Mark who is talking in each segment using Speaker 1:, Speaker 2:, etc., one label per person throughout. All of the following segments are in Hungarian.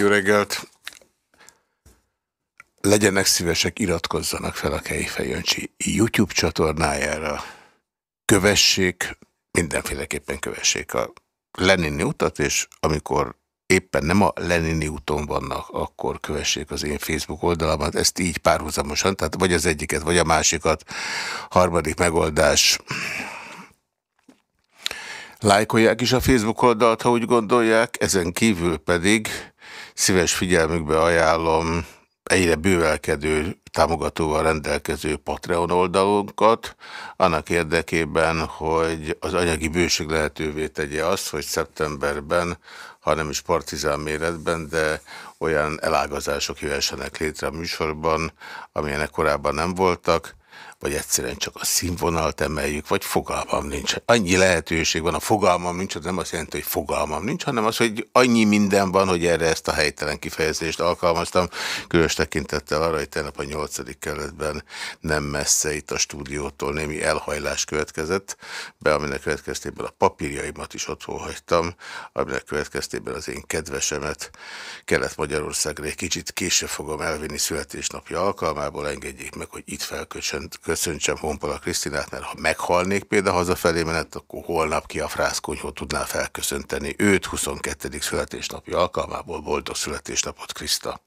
Speaker 1: Jó reggelt! Legyenek szívesek, iratkozzanak fel a Kejfej Jöncsi YouTube csatornájára. Kövessék, mindenféleképpen kövessék a Lenini utat, és amikor éppen nem a Lenini úton vannak, akkor kövessék az én Facebook oldalamat, ezt így párhuzamosan, tehát vagy az egyiket, vagy a másikat. Harmadik megoldás. Lájkolják is a Facebook oldalt, ha úgy gondolják, ezen kívül pedig szíves figyelmükbe ajánlom egyre bővelkedő támogatóval rendelkező Patreon oldalunkat, annak érdekében, hogy az anyagi bőség lehetővé tegye azt, hogy szeptemberben, ha nem is partizán méretben, de olyan elágazások jöhessenek létre a műsorban, amilyenek korábban nem voltak, vagy egyszerűen csak a színvonalt emeljük, vagy fogalmam nincs. Annyi lehetőség van, a fogalmam nincs, az nem azt jelenti, hogy fogalmam nincs, hanem az, hogy annyi minden van, hogy erre ezt a helytelen kifejezést alkalmaztam, különös tekintettel arra, hogy tegnap a nyolcadik keletben nem messze itt a stúdiótól némi elhajlás következett, be aminek következtében a papírjaimat is otthon hagytam, aminek következtében az én kedvesemet Kelet-Magyarországra egy kicsit később fogom elvinni születésnapja alkalmából, engedjék meg, hogy itt felköcsönt köszöntsem Honpola Krisztinát, mert ha meghalnék például hazafelé menet, akkor holnap ki a frászkonyhó tudná felköszönteni őt 22. születésnapja alkalmából. Boldog születésnapot, Kriszta!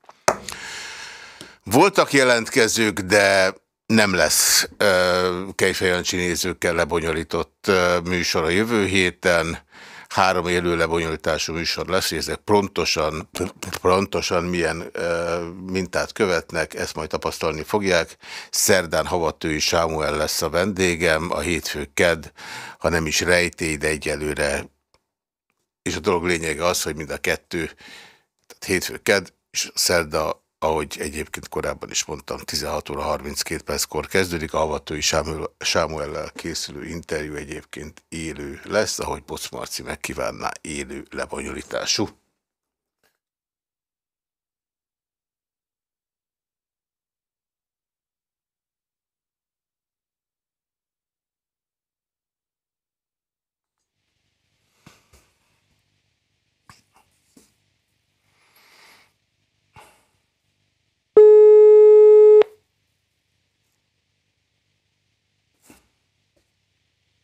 Speaker 1: Voltak jelentkezők, de nem lesz uh, Kejfejancsi nézőkkel lebonyolított műsor a jövő héten három élő lebonyolítású műsor lesz, hogy ezek prontosan, prontosan milyen e, mintát követnek, ezt majd tapasztalni fogják. Szerdán Havatői Sámuel lesz a vendégem, a hétfő ked, ha nem is rejtély, de egyelőre. És a dolog lényege az, hogy mind a kettő, tehát hétfő ked, és szerda ahogy egyébként korábban is mondtam, 16 óra 32 perckor kezdődik, a Havatói Sámuellel készülő interjú egyébként élő lesz, ahogy Boc Marci megkívánná élő lebonyolítású.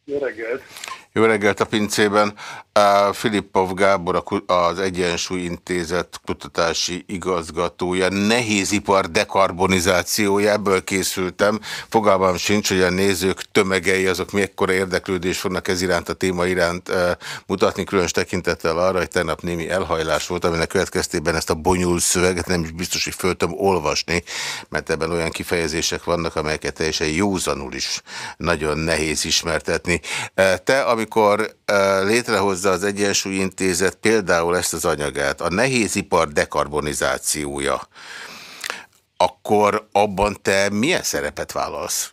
Speaker 2: Jó reggelt!
Speaker 1: Jó reggelt a pincében. Filippov Gábor az Egyensúly Intézet kutatási igazgatója, nehézipar dekarbonizációja, ebből készültem. Fogalmam sincs, hogy a nézők tömegei azok mekkora érdeklődés fognak ez iránt a téma iránt mutatni, különös tekintettel arra, hogy tegnap némi elhajlás volt, aminek következtében ezt a bonyolult szöveget nem is biztos, hogy föl tudom olvasni, mert ebben olyan kifejezések vannak, amelyeket teljesen józanul is nagyon nehéz ismertetni. Te, amikor létrehozza az Egyensúly Intézet például ezt az anyagát, a nehézipar dekarbonizációja, akkor abban te milyen szerepet vállalsz?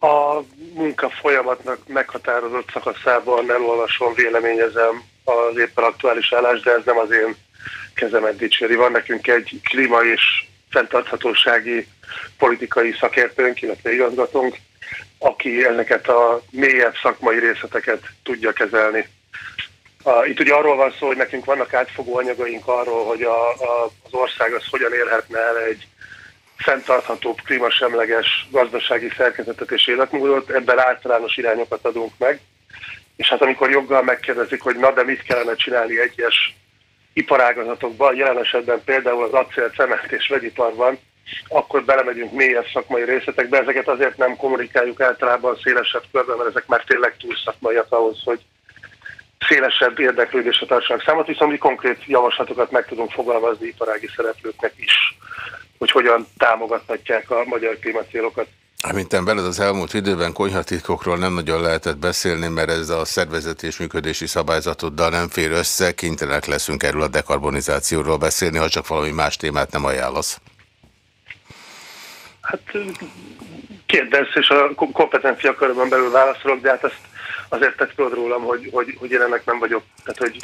Speaker 2: A munka folyamatnak meghatározott szakaszában elolvasom, véleményezem az éppen aktuális állást, de ez nem az én kezemet dicséri. Van nekünk egy klíma és fenntarthatósági politikai szakértőnk, illetve igazgatónk, aki ezeket a mélyebb szakmai részleteket tudja kezelni. Itt ugye arról van szó, hogy nekünk vannak átfogó anyagaink arról, hogy a, a, az ország az hogyan érhetne el egy fenntarthatóbb, klímasemleges gazdasági szerkezetet és életmódot, ebben általános irányokat adunk meg. És hát amikor joggal megkérdezik, hogy na de mit kellene csinálni egyes iparágazatokban, jelen esetben például az acél, cement és vegyiparban, akkor belemegyünk mélyebb szakmai részletekbe. Ezeket azért nem kommunikáljuk általában szélesebb körben, mert ezek már tényleg túl szakmaiak ahhoz, hogy szélesebb érdeklődésre tartsanak számot, viszont mi konkrét javaslatokat meg tudunk fogalmazni iparági szereplőknek is, hogy hogyan támogathatják a magyar klímacélokat.
Speaker 1: Amint veled az elmúlt időben konyhatitkokról nem nagyon lehetett beszélni, mert ez a szervezeti és működési szabályzatoddal nem fér össze, kénytelenek leszünk erről a dekarbonizációról beszélni, ha csak valami más témát nem ajánlasz.
Speaker 2: Hát kérdez, és a kompetencia körben belül válaszolok, de hát ezt azért tett tudod rólam, hogy, hogy, hogy én ennek nem vagyok, tehát hogy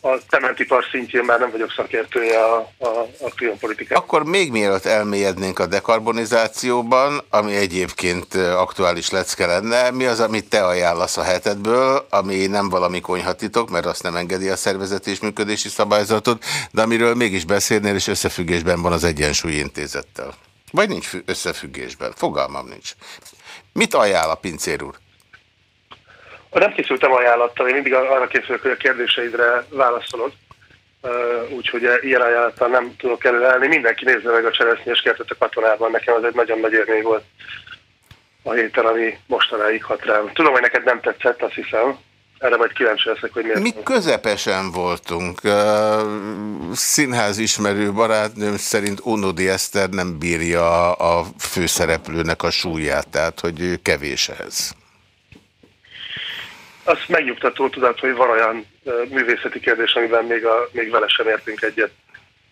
Speaker 2: a cementipar szintjén már nem vagyok szakértője a, a, a klímapolitikát.
Speaker 1: Akkor még mielőtt elmélyednénk a dekarbonizációban, ami egyébként aktuális lecke lenne, mi az, amit te ajánlasz a hetedből, ami nem valami konyhatitok, mert azt nem engedi a szervezeti és működési szabályzatot, de amiről mégis beszélnél, és összefüggésben van az Egyensúly Intézettel. Vagy nincs összefüggésben, fogalmam nincs. Mit ajánl a pincér úr?
Speaker 2: Nem készültem ajánlattal, én mindig arra készülök, hogy a kérdéseidre válaszolod. Úgyhogy ilyen ajánlattal nem tudok előállni. Mindenki nézze meg a cseresznyés kertet a katonában. Nekem az egy nagyon nagy élmény volt a héten, ami mostanáig hat rám. Tudom, hogy neked nem tetszett, azt hiszem. Erre majd kíváncsi leszek, hogy miért.
Speaker 1: Mi közepesen voltunk. Színház ismerő barátnőm szerint Unodi Eszter nem bírja a főszereplőnek a súlyát, tehát hogy kevés ehhez
Speaker 2: azt megnyugtató tudat, hogy van olyan művészeti kérdés, amiben még, a, még vele sem értünk egyet.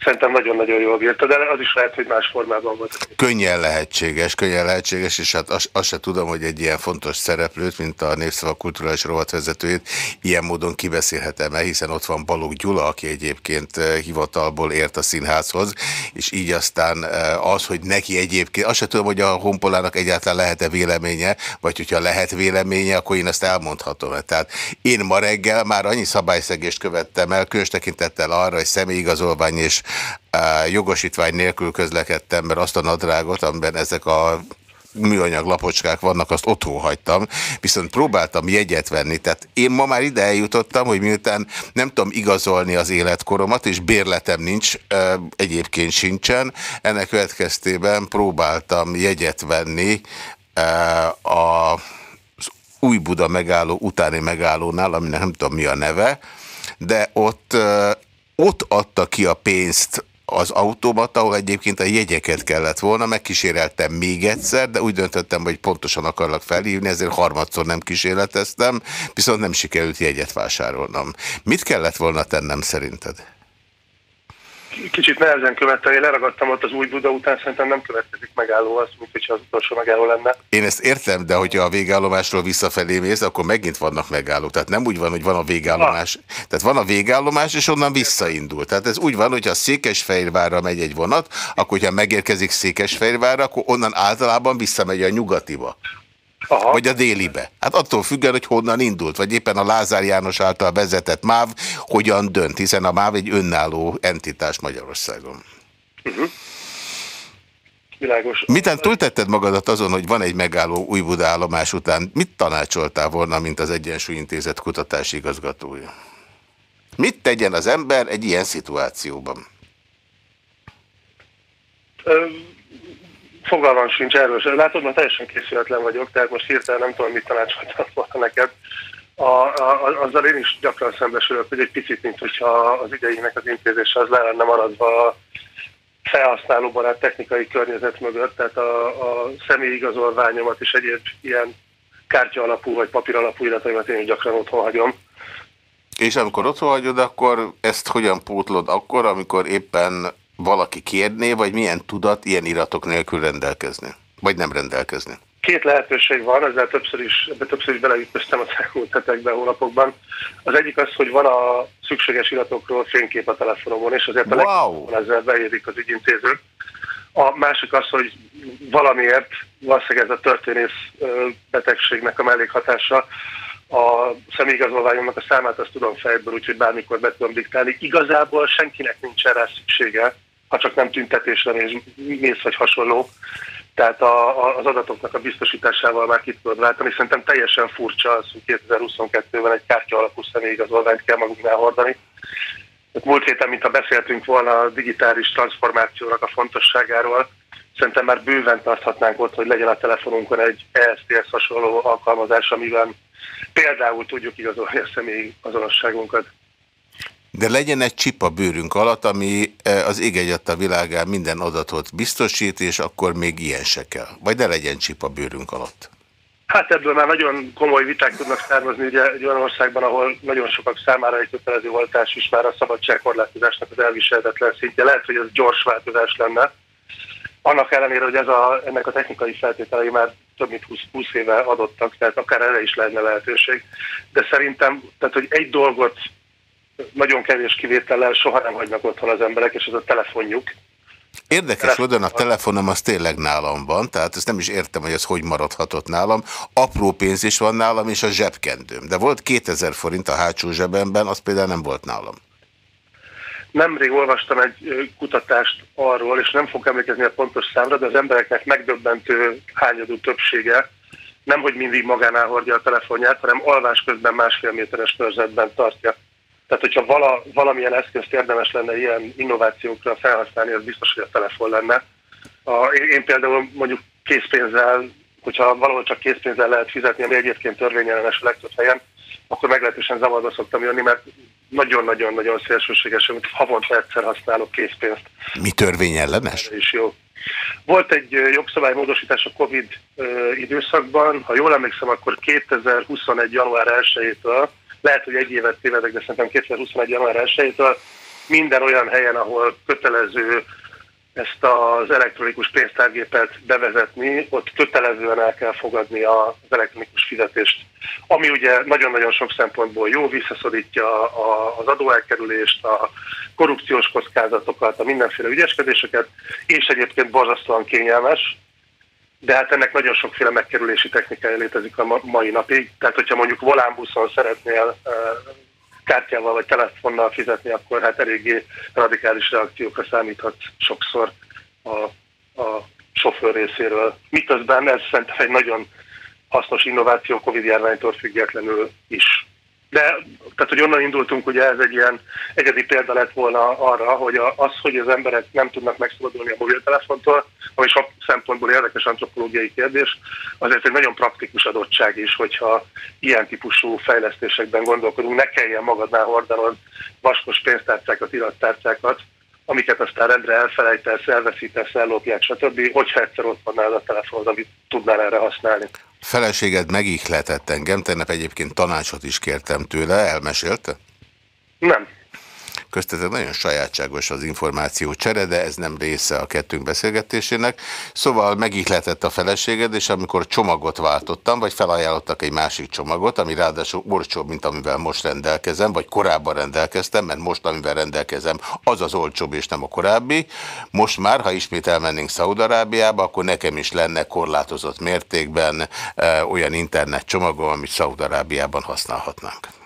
Speaker 2: Szerintem nagyon-nagyon jól bírta, de az is lehet, hogy más formában volt.
Speaker 1: Könnyen lehetséges, könnyen lehetséges, és hát azt, azt se tudom, hogy egy ilyen fontos szereplőt, mint a Népszava Kulturális Rovatvezetőjét, ilyen módon kibeszélhetem el, hiszen ott van Balogh Gyula, aki egyébként eh, hivatalból ért a színházhoz, és így aztán eh, az, hogy neki egyébként, azt se tudom, hogy a honpolának egyáltalán lehet-e véleménye, vagy hogyha lehet véleménye, akkor én ezt elmondhatom. -e. Tehát én ma reggel már annyi szabályszegést követtem el, különös tekintettel arra, hogy személyigazolvány és jogosítvány nélkül közlekedtem, mert azt a nadrágot, amiben ezek a műanyag lapocskák vannak, azt otthon hagytam, viszont próbáltam jegyet venni, tehát én ma már ide eljutottam, hogy miután nem tudom igazolni az életkoromat, és bérletem nincs, egyébként sincsen, ennek következtében próbáltam jegyet venni a új Buda megálló utáni megállónál, aminek nem tudom mi a neve, de ott ott adta ki a pénzt az automat, ahol egyébként a jegyeket kellett volna, megkíséreltem még egyszer, de úgy döntöttem, hogy pontosan akarlak felhívni, ezért harmadszor nem kísérleteztem, viszont nem sikerült jegyet vásárolnom. Mit kellett volna tennem szerinted?
Speaker 2: Kicsit nehezen követtem, én leragadtam ott az új Buda után, szerintem nem következik megálló az, mint hogyha az utolsó megálló lenne.
Speaker 1: Én ezt értem, de hogyha a végállomásról visszafelé mész, akkor megint vannak megállók. Tehát nem úgy van, hogy van a végállomás. Ah. Tehát van a végállomás, és onnan visszaindul. Tehát ez úgy van, hogyha Székesfehérvárra megy egy vonat, akkor hogyha megérkezik Székesfehérvárra, akkor onnan általában visszamegy a nyugatiba. Aha. Vagy a délibe. Hát attól függően, hogy honnan indult, vagy éppen a Lázár János által vezetett MÁV hogyan dönt, hiszen a MÁV egy önálló entitás Magyarországon. Uh -huh.
Speaker 2: Világos.
Speaker 1: Miten túltetted magadat azon, hogy van egy megálló új állomás után? Mit tanácsoltál volna, mint az Egyensúlyintézet kutatási igazgatója? Mit tegyen az ember egy ilyen szituációban?
Speaker 2: Fogalmam sincs erről. Látod, ma teljesen készületlen vagyok, tehát most hirtelen nem tudom, mit tanácsoltam volna neked. A, a, azzal én is gyakran szembesülök, hogy egy picit, mint hogyha az idejének az intézése az le lenne maradva a felhasználóbarát technikai környezet mögött, tehát a, a személyigazolványomat és egyéb ilyen kártya alapú vagy papír alapú irataimat én gyakran otthon hagyom.
Speaker 1: És amikor otthon hagyod, akkor ezt hogyan pótlod akkor, amikor éppen valaki kérné, vagy milyen tudat ilyen iratok nélkül rendelkezni? Vagy nem rendelkezni?
Speaker 2: Két lehetőség van, ezzel többször is, ebbe többször is beleütköztem az elmúlt hetekben, hónapokban. Az egyik az, hogy van a szükséges iratokról fénykép a telefonomon, és azért a wow. ezzel beérik az ügyintézők. A másik az, hogy valamiért, valószínűleg ez a történész betegségnek a mellékhatása, a személyigazolványomnak a számát azt tudom fejből, úgyhogy bármikor be tudom diktálni. Igazából senkinek nincs rá szüksége, ha csak nem tüntetésre mész, vagy hasonló. Tehát a, a, az adatoknak a biztosításával már ki tudod váltani. Szerintem teljesen furcsa az, hogy 2022-ben egy kártya alapú személyigazolványt kell magunknál hordani. Múlt héten, mint ha beszéltünk volna a digitális transformációnak a fontosságáról, szerintem már bőven tarthatnánk ott, hogy legyen a telefonunkon egy ESTS hasonló alkalmazás, amiben például tudjuk igazolni a személyi azonosságunkat.
Speaker 1: De legyen egy csip bőrünk alatt, ami e, az ég a világán minden adatot biztosít, és akkor még ilyen se kell. Vagy de legyen csip bőrünk alatt.
Speaker 2: Hát ebből már nagyon komoly viták tudnak származni, ugye egy olyan országban, ahol nagyon sokak számára egy kötelező voltás is már a szabadságkorlátozásnak az elviselhetetlen szintje. Lehet, hogy ez gyors változás lenne. Annak ellenére, hogy ez a, ennek a technikai feltételei már több mint 20, 20 éve adottak, tehát akár erre is lenne lehetőség. De szerintem, tehát hogy egy dolgot nagyon kevés kivétellel soha nem hagynak otthon az emberek, és ez a telefonjuk.
Speaker 1: Érdekes módon a telefonom az tényleg nálam van, tehát ezt nem is értem, hogy ez hogy maradhatott nálam. Apró pénz is van nálam, és a zsebkendőm. De volt 2000 forint a hátsó zsebemben, az például nem volt nálam.
Speaker 2: Nemrég olvastam egy kutatást arról, és nem fogok emlékezni a pontos számra, de az embereknek megdöbbentő hányadú többsége nem, hogy mindig magánál hordja a telefonját, hanem alvás közben másfél méteres körzetben tartja. Tehát, hogyha vala, valamilyen eszközt érdemes lenne ilyen innovációkra felhasználni, az biztos, hogy a telefon lenne. A, én, például mondjuk készpénzzel, hogyha valahol csak készpénzzel lehet fizetni, ami egyébként törvényellenes a legtöbb helyen, akkor meglehetősen zavarba szoktam jönni, mert nagyon-nagyon-nagyon szélsőségesen, hogy havonta egyszer használok készpénzt.
Speaker 1: Mi törvényellenes?
Speaker 2: Ez is jó. Volt egy jogszabálymódosítás a Covid időszakban, ha jól emlékszem, akkor 2021. január 1-től, lehet, hogy egy évet tévedek, de szerintem 2021. január 1-től minden olyan helyen, ahol kötelező ezt az elektronikus pénztárgépet bevezetni, ott kötelezően el kell fogadni az elektronikus fizetést. Ami ugye nagyon-nagyon sok szempontból jó, visszaszorítja az adóelkerülést, a korrupciós kockázatokat, a mindenféle ügyeskedéseket, és egyébként borzasztóan kényelmes, de hát ennek nagyon sokféle megkerülési technikája létezik a mai napig. Tehát, hogyha mondjuk volánbuszon szeretnél kártyával vagy telefonnal fizetni, akkor hát eléggé radikális reakciókra számíthat sokszor a, a sofőr részéről. Miközben ez szerintem egy nagyon hasznos innováció Covid járványtól függetlenül is. De tehát, hogy onnan indultunk, ugye ez egy ilyen egyedi példa lett volna arra, hogy az, hogy az emberek nem tudnak megszabadulni a mobiltelefontól, ami sok szempontból érdekes antropológiai kérdés, azért egy nagyon praktikus adottság is, hogyha ilyen típusú fejlesztésekben gondolkodunk, ne kelljen magadnál hordanod vaskos pénztárcákat, irattárcákat, amiket aztán rendre elfelejtesz, elveszítesz, ellopják, stb. Hogyha egyszer ott van a telefonod, amit tudnál erre használni.
Speaker 1: Feleséged megihletett engem, tegnap egyébként tanácsot is kértem tőle, elmesélte?
Speaker 2: Nem.
Speaker 1: Köztetek nagyon sajátságos az információ csere, de ez nem része a kettőnk beszélgetésének. Szóval megihletett a feleséged, és amikor csomagot váltottam, vagy felajánlottak egy másik csomagot, ami ráadásul olcsóbb, mint amivel most rendelkezem, vagy korábban rendelkeztem, mert most, amivel rendelkezem, az az olcsóbb, és nem a korábbi. Most már, ha ismét elmennénk Szaudarábiába, akkor nekem is lenne korlátozott mértékben e, olyan internet csomagom, amit Szaudarábiában használhatnánk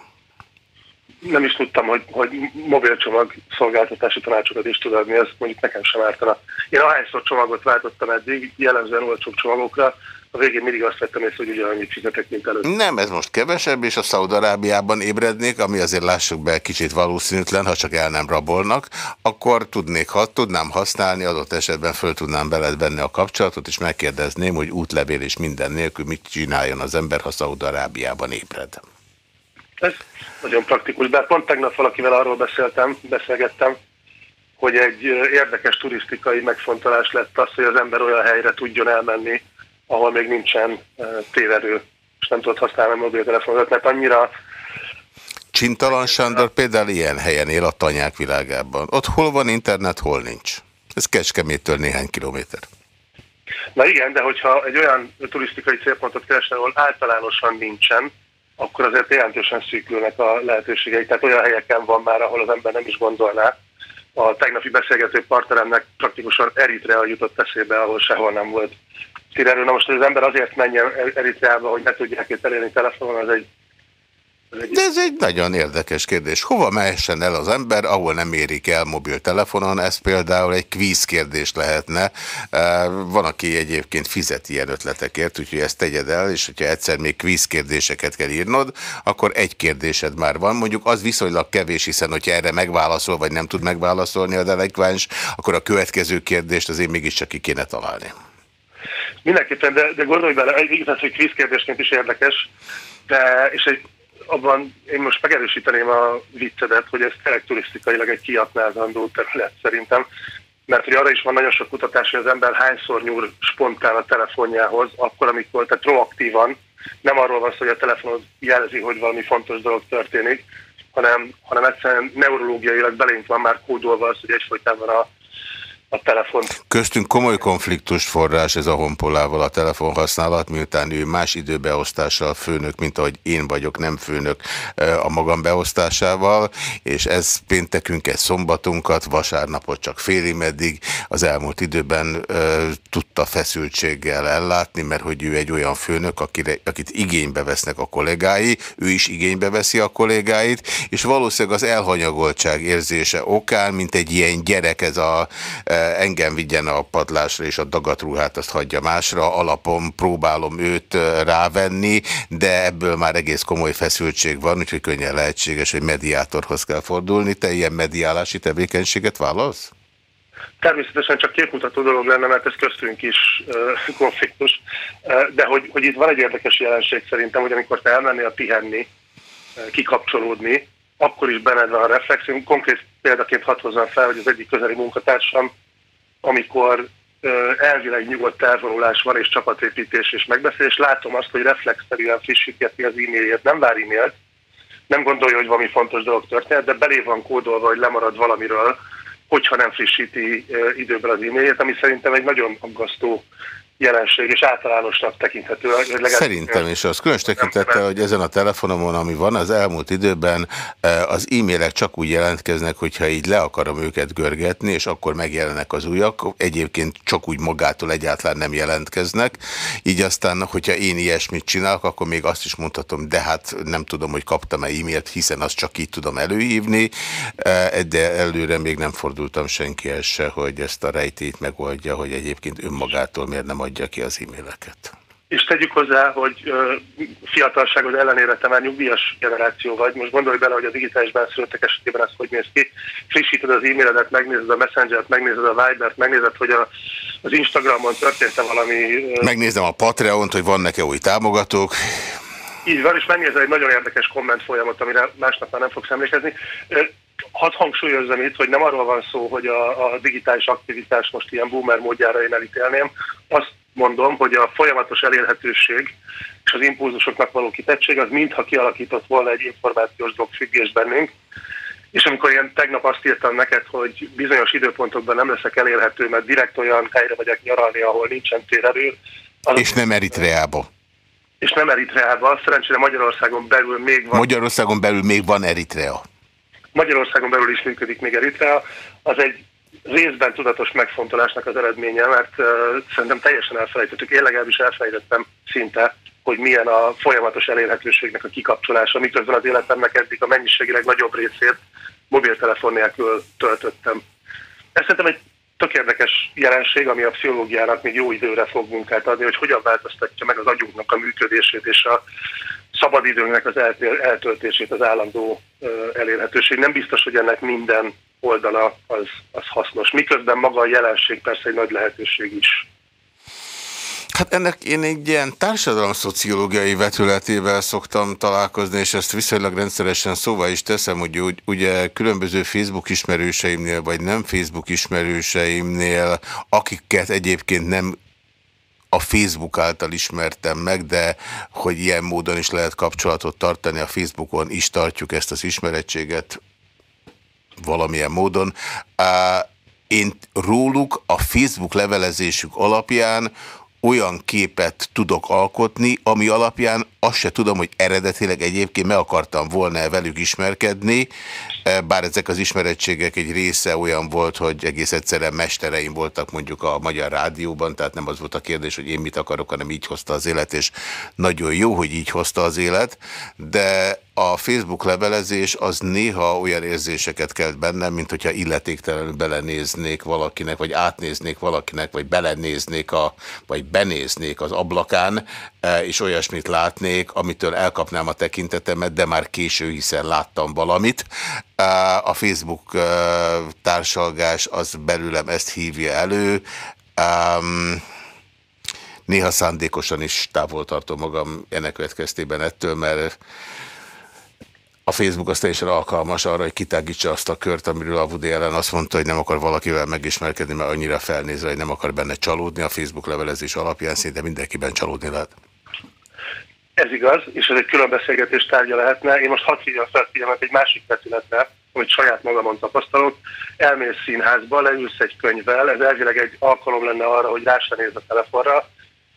Speaker 2: nem is tudtam, hogy, hogy mobilcsomag szolgáltatási tanácsokat is tud adni, ez mondjuk nekem sem ártana. Én ahányszor csomagot váltottam eddig, jellemzően olcsóbb csomagokra, a végén mindig azt vettem észre, hogy ugyanannyit fizetek, mint előtt.
Speaker 1: Nem, ez most kevesebb, és a Szaudarábiában ébrednék, ami azért lássuk be kicsit valószínűtlen, ha csak el nem rabolnak, akkor tudnék, ha tudnám használni, adott esetben föl tudnám beled venni a kapcsolatot, és megkérdezném, hogy útlevél és minden nélkül mit csináljon az ember, ha Szaudarábiában ébred.
Speaker 2: Ez nagyon praktikus, de pont tegnap valakivel arról beszéltem, beszélgettem, hogy egy érdekes turisztikai megfontolás lett az, hogy az ember olyan helyre tudjon elmenni, ahol még nincsen téverő, és nem tudod használni a mobiltelefonot, mert annyira...
Speaker 1: Csintalan Sándor például ilyen helyen él a tanyák világában. Ott hol van internet, hol nincs. Ez Kecskemétől néhány kilométer.
Speaker 2: Na igen, de hogyha egy olyan turisztikai célpontot keresel, ahol általánosan nincsen, akkor azért jelentősen szűkülnek a lehetőségei. Tehát olyan helyeken van már, ahol az ember nem is gondolná. A tegnapi beszélgető partneremnek praktikusan Eritrea jutott eszébe, ahol sehol nem volt térerő. Na most, hogy az ember azért menjen Eritreába, hogy ne tudják itt elérni telefonon, az egy
Speaker 1: de ez egy nagyon érdekes kérdés. Hova mehessen el az ember, ahol nem érik el mobiltelefonon? Ez például egy kvíz kérdés lehetne. Van, aki egyébként fizet ilyen ötletekért, úgyhogy ezt tegyed el, és hogyha egyszer még kvíz kérdéseket kell írnod, akkor egy kérdésed már van. Mondjuk az viszonylag kevés, hiszen hogyha erre megválaszol, vagy nem tud megválaszolni a delikváns, akkor a következő kérdést azért mégiscsak ki kéne találni.
Speaker 2: Mindenképpen, de, de gondolj bele, igaz, hogy kvízkérdésként is érdekes, de, és egy abban én most megerősíteném a viccedet, hogy ez tényleg turisztikailag egy kiaknázandó terület szerintem, mert hogy arra is van nagyon sok kutatás, hogy az ember hányszor nyúl spontán a telefonjához, akkor, amikor, tehát proaktívan, nem arról van szó, hogy a telefonod jelzi, hogy valami fontos dolog történik, hanem, hanem egyszerűen neurológiailag belénk van már kódolva az, hogy egyfolytában a, a telefon.
Speaker 1: Köztünk komoly konfliktus forrás ez a honpolával a telefonhasználat, miután ő más időbeosztással főnök, mint ahogy én vagyok, nem főnök a magam beosztásával, és ez péntekünket, szombatunkat, vasárnapot csak félig meddig az elmúlt időben ö, tudta feszültséggel ellátni, mert hogy ő egy olyan főnök, akire, akit igénybe vesznek a kollégái, ő is igénybe veszi a kollégáit, és valószínűleg az elhanyagoltság érzése okán, mint egy ilyen gyerek ez a engem vigyen a padlásra, és a dagatruhát azt hagyja másra, alapon próbálom őt rávenni, de ebből már egész komoly feszültség van, úgyhogy könnyen lehetséges, hogy mediátorhoz kell fordulni. Te ilyen mediálási tevékenységet válasz?
Speaker 2: Természetesen csak képmutató dolog lenne, mert ez köztünk is konfliktus, de hogy, hogy itt van egy érdekes jelenség szerintem, hogy amikor te elmennél pihenni, kikapcsolódni, akkor is benned van a reflex. Konkrét példaként hadd hozzam fel, hogy az egyik közeli munkatársam, amikor elvileg nyugodt elvonulás van, és csapatépítés és megbeszélés, látom azt, hogy reflexzerűen frissítgeti az e-mailjét, nem vár e-mailt, nem gondolja, hogy valami fontos dolog történt, de belé van kódolva, hogy lemarad valamiről, hogyha nem frissíti időben az e-mailjét, ami szerintem egy nagyon aggasztó jelenség, és általánosnak tekinthető.
Speaker 1: Szerintem is az. Különös tekintettel, hogy ezen a telefonomon, ami van, az elmúlt időben e, az e-mailek csak úgy jelentkeznek, hogyha így le akarom őket görgetni, és akkor megjelennek az újak. Egyébként csak úgy magától egyáltalán nem jelentkeznek. Így aztán, hogyha én ilyesmit csinálok, akkor még azt is mondhatom, de hát nem tudom, hogy kaptam-e e-mailt, hiszen azt csak így tudom előhívni, e, de előre még nem fordultam senkihez se, hogy ezt a rejtét megoldja, hogy egyébként önmagától miért nem adja ki az e-maileket.
Speaker 2: És tegyük hozzá, hogy uh, fiatalságod ellenére te már nyugdíjas generáció vagy. Most gondolj bele, hogy a digitális benszülöttek esetében ez hogy néz ki. Frissíted az e-mailedet, megnézed a Messenger-t, megnézed a Viber-t, megnézed, hogy a, az Instagramon történt-e valami...
Speaker 1: Uh, Megnézem a Patreon-t, hogy vannak-e új támogatók.
Speaker 2: Így van, és megnézel egy nagyon érdekes komment folyamat, amire másnap már nem fogsz emlékezni. Hadd hangsúlyozzam itt, hogy nem arról van szó, hogy a, a digitális aktivitás most ilyen boomer módjára én elítélném. Azt mondom, hogy a folyamatos elérhetőség és az impulzusoknak való kitettség az mintha kialakított volna egy információs drogfüggés bennünk, és amikor én tegnap azt írtam neked, hogy bizonyos időpontokban nem leszek elérhető, mert direkt olyan helyre vagyok nyaralni, ahol nincsen térerő.
Speaker 1: És nem Eritreába.
Speaker 2: És nem Eritreába. Szerencsére Magyarországon belül még van.
Speaker 1: Magyarországon belül még van Eritrea.
Speaker 2: Magyarországon belül is működik még Eritrea, az egy részben tudatos megfontolásnak az eredménye, mert uh, szerintem teljesen elfelejtettük, én legalábbis elfelejtettem szinte, hogy milyen a folyamatos elérhetőségnek a kikapcsolása, miközben az életemnek eddig a mennyiségileg nagyobb részét mobiltelefon nélkül töltöttem. Ez szerintem egy tök érdekes jelenség, ami a pszichológiának még jó időre fog munkát adni, hogy hogyan változtatja meg az agyunknak a működését és a szabadidőnknek az eltöltését, az állandó elérhetőség. Nem biztos, hogy ennek minden oldala az, az hasznos. Miközben maga a jelenség persze egy nagy lehetőség is.
Speaker 1: Hát ennek én egy ilyen társadalomszociológiai vetületével szoktam találkozni, és ezt viszonylag rendszeresen szóval is teszem, hogy úgy, ugye különböző Facebook ismerőseimnél, vagy nem Facebook ismerőseimnél, akiket egyébként nem a Facebook által ismertem meg, de hogy ilyen módon is lehet kapcsolatot tartani, a Facebookon is tartjuk ezt az ismerettséget valamilyen módon. Én róluk a Facebook levelezésük alapján olyan képet tudok alkotni, ami alapján azt se tudom, hogy eredetileg egyébként meg akartam volna -e velük ismerkedni, bár ezek az ismerettségek egy része olyan volt, hogy egész egyszerűen mestereim voltak mondjuk a Magyar Rádióban, tehát nem az volt a kérdés, hogy én mit akarok, hanem így hozta az élet, és nagyon jó, hogy így hozta az élet, de a Facebook levelezés az néha olyan érzéseket kelt bennem, mint hogyha illetéktelenül belenéznék valakinek, vagy átnéznék valakinek, vagy belenéznék, a, vagy benéznék az ablakán, és olyasmit látnék, amitől elkapnám a tekintetemet, de már késő, hiszen láttam valamit. E, a Facebook e, társalgás az belőlem ezt hívja elő. Néha szándékosan is távol tartom magam ennek következtében ettől, mert a Facebook az teljesen alkalmas arra, hogy kitágítsa azt a kört, amiről a Woody ellen azt mondta, hogy nem akar valakivel megismerkedni, mert annyira felnézve, hogy nem akar benne csalódni. A Facebook levelezés alapján szinte mindenkiben csalódni lehet.
Speaker 2: Ez igaz, és ez egy külön beszélgetés tárgya lehetne. Én most hadd hívjam fel figyelmet egy másik vetületre, amit saját magamon tapasztalok. Elmész színházba, leülsz egy könyvvel, ez elvileg egy alkalom lenne arra, hogy rá se néz a telefonra,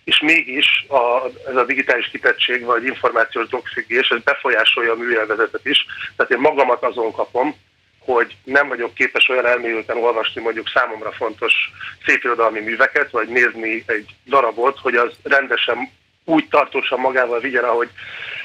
Speaker 2: és mégis a, ez a digitális kitettség vagy információs drogfüggés, ez befolyásolja a műjelvezetet is. Tehát én magamat azon kapom, hogy nem vagyok képes olyan elmélyülten olvasni mondjuk számomra fontos szépirodalmi műveket, vagy nézni egy darabot, hogy az rendesen úgy tartósan magával vigyen, ahogy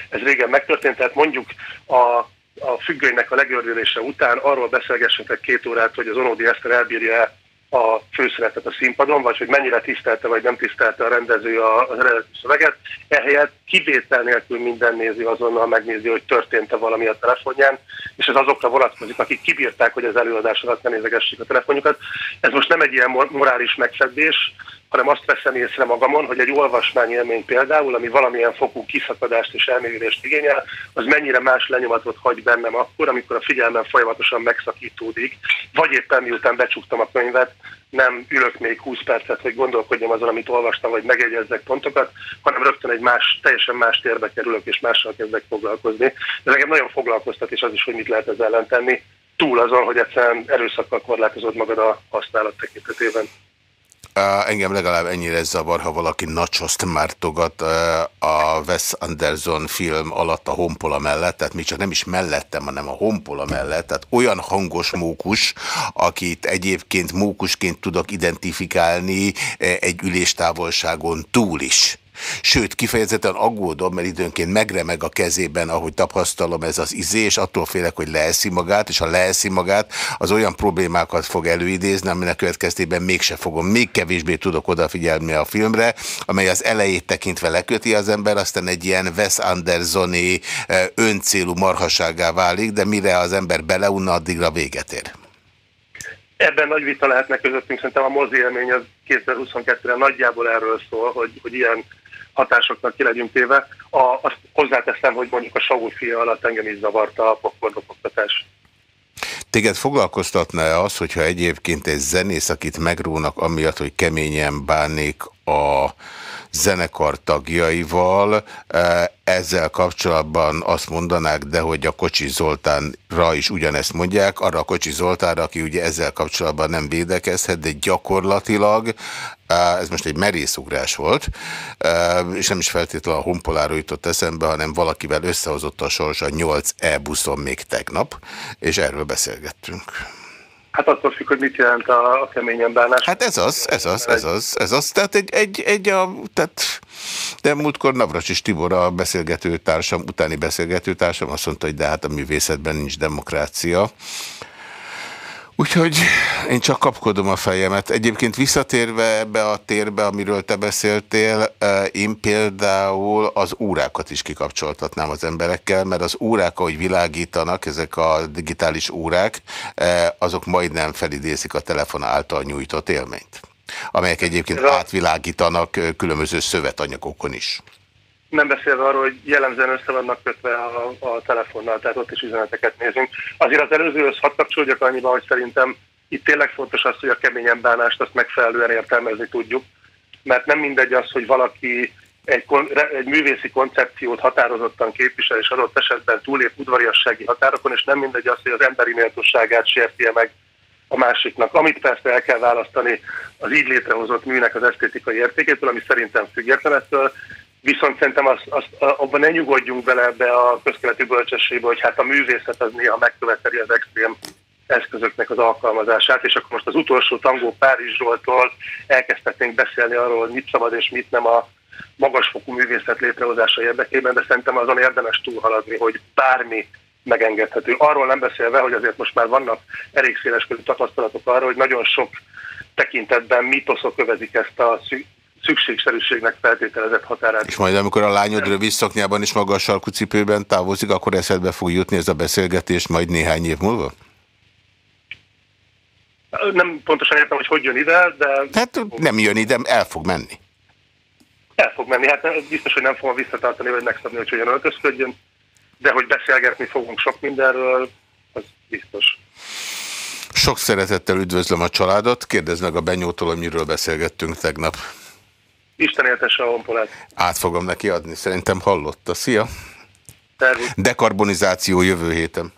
Speaker 2: ez régen megtörtént. Tehát mondjuk a, a függönynek a legördülése után arról beszélgessünk egy két órát, hogy az Onódi Eszter elbírja a főszeretet a színpadon, vagy hogy mennyire tisztelte vagy nem tisztelte a rendező az eredeti szöveget. Ehelyett kivétel nélkül minden nézi azonnal megnézi, hogy történt-e valami a telefonján, és ez azokra vonatkozik, akik kibírták, hogy az előadás alatt ne nézegessék a telefonjukat. Ez most nem egy ilyen morális megfedés, hanem azt veszem észre magamon, hogy egy olvasmányélmény például, ami valamilyen fokú kiszakadást és elmélyülést igényel, az mennyire más lenyomatot hagy bennem akkor, amikor a figyelmem folyamatosan megszakítódik, vagy éppen miután becsuktam a könyvet, nem ülök még 20 percet, hogy gondolkodjam azon, amit olvastam, vagy megjegyezzek pontokat, hanem rögtön egy más, teljesen más térbe kerülök, és mással kezdek foglalkozni. Ez engem nagyon foglalkoztat, és az is, hogy mit lehet ezzel ellen tenni, túl azon, hogy egyszerűen erőszakkal korlátozod magad a használat tekintetében.
Speaker 1: Engem legalább ennyire zavar, ha valaki nacsoszt mártogat a Wes Anderson film alatt a honpola mellett, tehát még csak nem is mellettem, hanem a honpola mellett, tehát olyan hangos mókus, akit egyébként mókusként tudok identifikálni egy üléstávolságon túl is. Sőt, kifejezetten aggódom, mert időnként megremeg a kezében, ahogy tapasztalom ez az izé, és attól félek, hogy leeszi magát, és ha leeszi magát, az olyan problémákat fog előidézni, aminek következtében mégse fogom, még kevésbé tudok odafigyelni a filmre, amely az elejét tekintve leköti az ember, aztán egy ilyen Wes Andersoni eh, öncélú marhaságá válik, de mire az ember beleunna, addigra véget ér.
Speaker 2: Ebben nagy vita lehetne közöttünk, szerintem a mozi élmény az 2022-re nagyjából erről szól, hogy, hogy ilyen hatásoknak ki legyünk téve. A, azt hozzáteszem, hogy mondjuk a Saul fia alatt engem is zavarta a pokordokoktatás.
Speaker 1: Téged foglalkoztatna-e az, hogyha egyébként egy zenész, akit megrónak amiatt, hogy keményen bánik a zenekar tagjaival. E, ezzel kapcsolatban azt mondanák, de hogy a Kocsi Zoltánra is ugyanezt mondják, arra a Kocsi Zoltánra, aki ugye ezzel kapcsolatban nem védekezhet, de gyakorlatilag e, ez most egy merészugrás volt, e, és nem is feltétlenül a honpoláról jutott eszembe, hanem valakivel összehozott a sors a 8 e-buszon még tegnap, és erről beszélgettünk.
Speaker 2: Hát attól függ, hogy mit jelent a, a keményen bánás.
Speaker 1: Hát ez az, ez az, ez az, ez az. Tehát egy, egy, egy a, tehát, de múltkor Navracsis Tibor a beszélgetőtársam, utáni beszélgetőtársam azt mondta, hogy de hát a művészetben nincs demokrácia. Úgyhogy én csak kapkodom a fejemet. Egyébként visszatérve ebbe a térbe, amiről te beszéltél, én például az órákat is kikapcsoltatnám az emberekkel, mert az órák, ahogy világítanak, ezek a digitális órák, azok majdnem felidézik a telefon által nyújtott élményt, amelyek egyébként átvilágítanak különböző szövetanyagokon is.
Speaker 2: Nem beszélve arról, hogy jellemzően össze vannak kötve a, a telefonnal, tehát ott is üzeneteket nézünk. Azért az előzőhöz hadd kapcsolódjak annyiba, hogy szerintem itt tényleg fontos az, hogy a keményen bánást azt megfelelően értelmezni tudjuk, mert nem mindegy az, hogy valaki egy, egy művészi koncepciót határozottan képvisel, és adott esetben túlép udvariassági határokon, és nem mindegy az, hogy az emberi méltóságát sérti meg a másiknak. Amit persze el kell választani az így létrehozott műnek az esztétikai értékétől, ami szerintem függetlenettől, Viszont szerintem azt, azt, abban ne nyugodjunk bele ebbe a közkeleti bölcsességbe, hogy hát a művészet az néha megköveteli az extrém eszközöknek az alkalmazását, és akkor most az utolsó tangó Párizs Zsoltól elkezdhetnénk beszélni arról, hogy mit szabad és mit nem a magasfokú művészet létrehozása érdekében, de szerintem azon érdemes túlhaladni, hogy bármi megengedhető. Arról nem beszélve, hogy azért most már vannak elég széles tapasztalatok arra, hogy nagyon sok tekintetben mitoszok övezik ezt a szükségszerűségnek feltételezett határát.
Speaker 1: És majd amikor a lányod rövid szoknyában és magas sarkú cipőben távozik, akkor eszedbe fog jutni ez a beszélgetés majd néhány év múlva?
Speaker 2: Nem pontosan értem, hogy hogy jön ide, de...
Speaker 1: Hát nem jön ide, el fog menni.
Speaker 2: El fog menni, hát biztos, hogy nem fogom visszatartani, vagy megszabni, hogy hogyan öltözködjön, de hogy beszélgetni fogunk sok mindenről, az biztos.
Speaker 1: Sok szeretettel üdvözlöm a családot, kérdezd meg a Benyótól, hogy miről beszélgettünk tegnap
Speaker 2: Isten éltesse a honpolát.
Speaker 1: Át fogom neki adni, szerintem hallotta. Szia!
Speaker 2: Szervusz.
Speaker 1: Dekarbonizáció jövő héten.